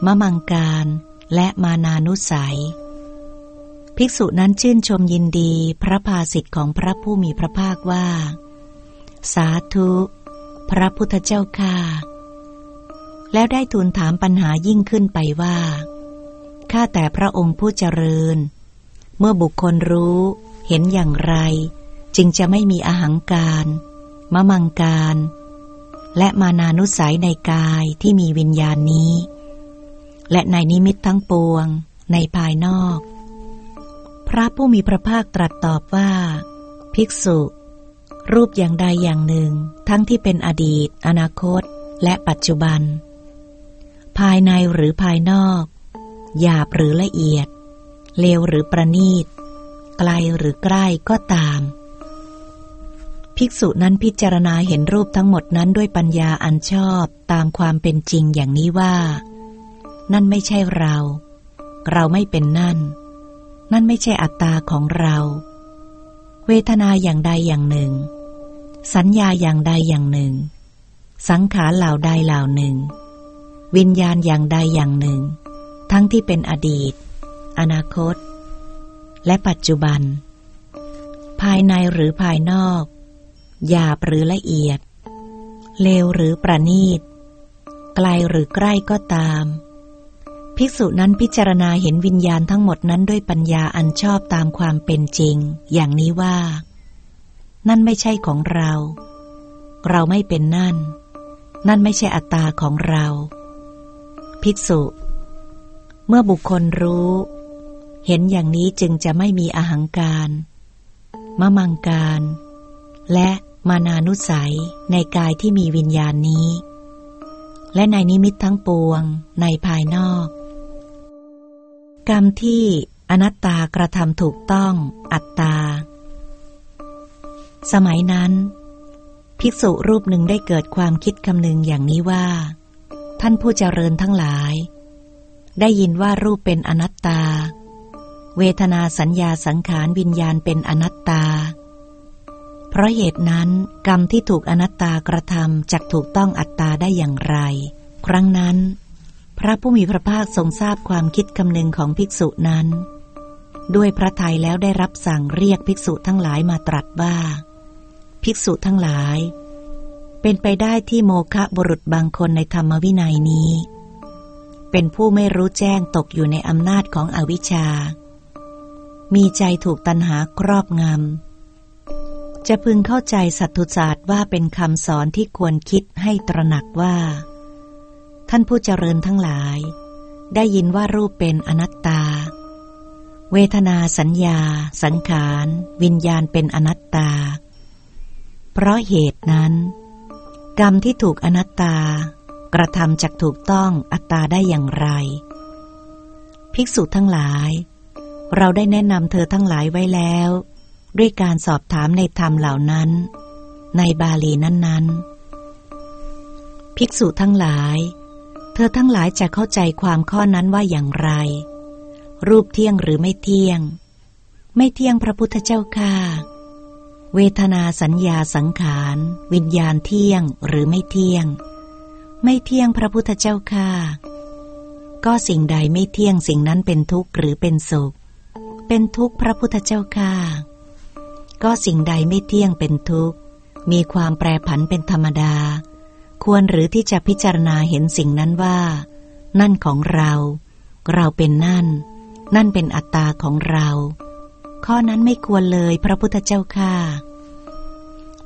มะมังการ และมานานุสัย ภิกษุนั้นชื่นชมยินดีพระภาสิทธิ์ของพระผู้มีพระภาคว่า สาธุ พระพุทธเจ้าค่าแล้วได้ทูลถามปัญหายิ่งขึ้นไปว่า ข้าแต่พระองค์ผู้เจริญ เมื่อบุคคลรู้เห็นอย่างไร จึงจะไม่มีอาหังการมะมังการ และมานานุสัยในกายที่มีวิญญาณนี้ และในนิมิตทั้งปวง ในภายนอก พระผู้มีพระภาคตรัสตอบว่า ภิกษุ รูปอย่างใดอย่างหนึ่ง ทั้งที่เป็นอดีต อนาคต และปัจจุบัน ภายในหรือภายนอก หยาบหรือละเอียด เลวหรือประณีต ไกลหรือใกล้ก็ตาม ภิกษุนั้นพิจารณาเห็นรูปทั้งหมดนั้นด้วยปัญญาอันชอบตามความเป็นจริงอย่างนี้ว่า นั่นไม่ใช่เรา เราไม่เป็นนั่น นั่นไม่ใช่อัตตาของเรา เวทนาอย่างใดอย่างหนึ่ง สัญญาอย่างใดอย่างหนึ่ง สังขารเหล่าใดเหล่าหนึ่ง วิญญาณอย่างใดอย่างหนึ่ง ทั้งที่เป็นอดีต อนาคต และปัจจุบัน ภายในหรือภายนอกหยาบหรือละเอียด เลวหรือประณีต ไกลหรือใกล้ก็ตาม ภิกษุนั้นพิจารณาเห็นวิญญาณทั้งหมดนั้นด้วยปัญญาอันชอบตามความเป็นจริง อย่างนี้ว่า นั่นไม่ใช่ของเรา เราไม่เป็นนั่น นั่นไม่ใช่อัตตาของเรา ภิกษุ เมื่อบุคคลรู้ เห็นอย่างนี้จึงจะไม่มีอหังการมะมังการ และมานานุสัยในกายที่มีวิญญาณนี้ และในนิมิตทั้งปวงในภายนอก กรรมที่อนัตตากระทำถูกต้องอัตตา สมัยนั้น ภิกษุรูปหนึ่งได้เกิดความคิดคำนึงอย่างนี้ว่า ท่านผู้เจริญทั้งหลาย ได้ยินว่ารูปเป็นอนัตตา เวทนาสัญญาสังขารวิญญาณเป็นอนัตตา เพราะเหตุนั้นกรรมที่ถูกอนัตตากระทำจักถูกต้องอัตตาได้อย่างไร ครั้งนั้น พระผู้มีพระภาคทรงทราบความคิดคำนึงของภิกษุนั้น ด้วยพระทัยแล้วได้รับสั่งเรียกภิกษุทั้งหลายมาตรัสว่า ภิกษุทั้งหลาย เป็นไปได้ที่โมคะบุรุษบางคนในธรรมวินัยนี้ เป็นผู้ไม่รู้แจ้งตกอยู่ในอำนาจของอวิชชา มีใจถูกตันหาครอบงำ จะพึงเข้าใจสัตตุศาสตร์ว่าเป็นคำสอนที่ควรคิดให้ตระหนักว่า ท่านผู้เจริญทั้งหลาย ได้ยินว่ารูปเป็นอนัตตา เวทนาสัญญา สังขาร วิญญาณเป็นอนัตตา เพราะเหตุนั้น กรรมที่ถูกอนัตตา กระทำจากถูกต้องอัตตาได้อย่างไร ภิกษุทั้งหลาย เราได้แนะนำเธอทั้งหลายไว้แล้ว ด้วยการสอบถามในธรรมเหล่านั้น ในบาลีนั้นๆ ภิกษุทั้งหลาย เธอทั้งหลายจะเข้าใจความข้อนั้นว่าอย่างไร รูปเที่ยงหรือไม่เที่ยง ไม่เที่ยงพระพุทธเจ้าค่ะ เวทนาสัญญาสังขาร วิญญาณเที่ยงหรือไม่เที่ยง ไม่เที่ยงพระพุทธเจ้าค่ะ ก็สิ่งใดไม่เที่ยงสิ่งนั้นเป็นทุกข์หรือเป็นสุข เป็นทุกข์พระพุทธเจ้าค่ะก็สิ่งใดไม่เที่ยงเป็นทุกข์ มีความแปรผันเป็นธรรมดา ควรหรือที่จะพิจารณาเห็นสิ่งนั้นว่า นั่นของเรา เราเป็นนั่น นั่นเป็นอัตตาของเรา ข้อนั้นไม่ควรเลยพระพุทธเจ้าค่ะ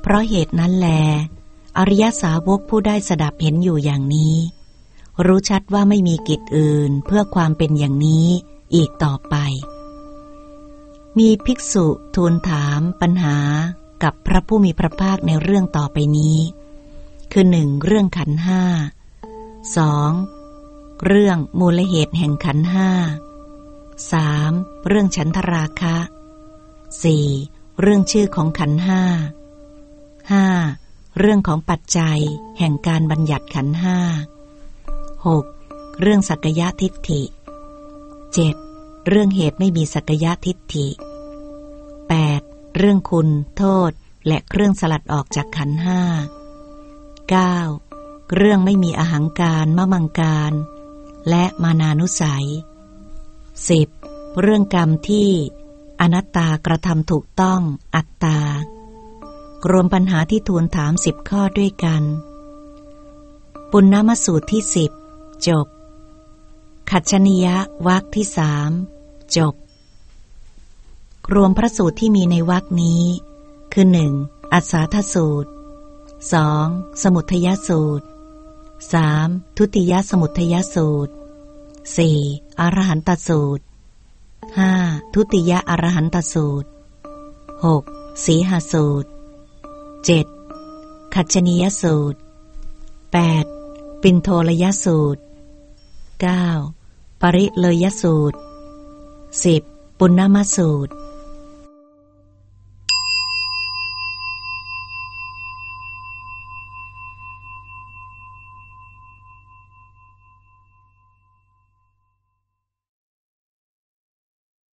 เพราะเหตุนั้นแล อริยสาวกผู้ได้สดับเห็นอยู่อย่างนี้ รู้ชัดว่าไม่มีกิจอื่นเพื่อความเป็นอย่างนี้อีกต่อไป มีภิกษุทูลถามปัญหากับพระผู้มีพระภาคในเรื่องต่อไปนี้ คือหนึ่งเรื่องขันห้าสองเรื่องมูลเหตุแห่งขันห้าสามเรื่องฉันทราคะสี่เรื่องชื่อของขันห้าห้าเรื่องของปัจจัยแห่งการบัญญัติขันห้าหกเรื่องสักยะทิฏฐิเจ็ดเรื่องเหตุไม่มีสักยะทิฏฐิแปดเรื่องคุณโทษและเครื่องสลัดออกจากขันห้า เก้าเรื่องไม่มีอาหังการมะมังการ และมานานุสัยสิบเรื่องกรรมที่อนัตตากระทำถูกต้องอัตตารวมปัญหาที่ทูลถามสิบข้อด้วยกัน ปุณณมสูตรที่สิบจบ ขัชนิยะวักที่สามจบ รวมพระสูตรที่มีในวักนี้ คือหนึ่งอัศาทสูตร สองสมุทยสูตรสามทุติยสมุทยสูตรสี่อรหันตสูตรห้าทุติยอรหันตสูตรหกสีหาสูตรเจ็ดขัจนียสูตรแปดปินโทลยสูตรเก้าปริเลยสูตรสิบปุณณมสูตร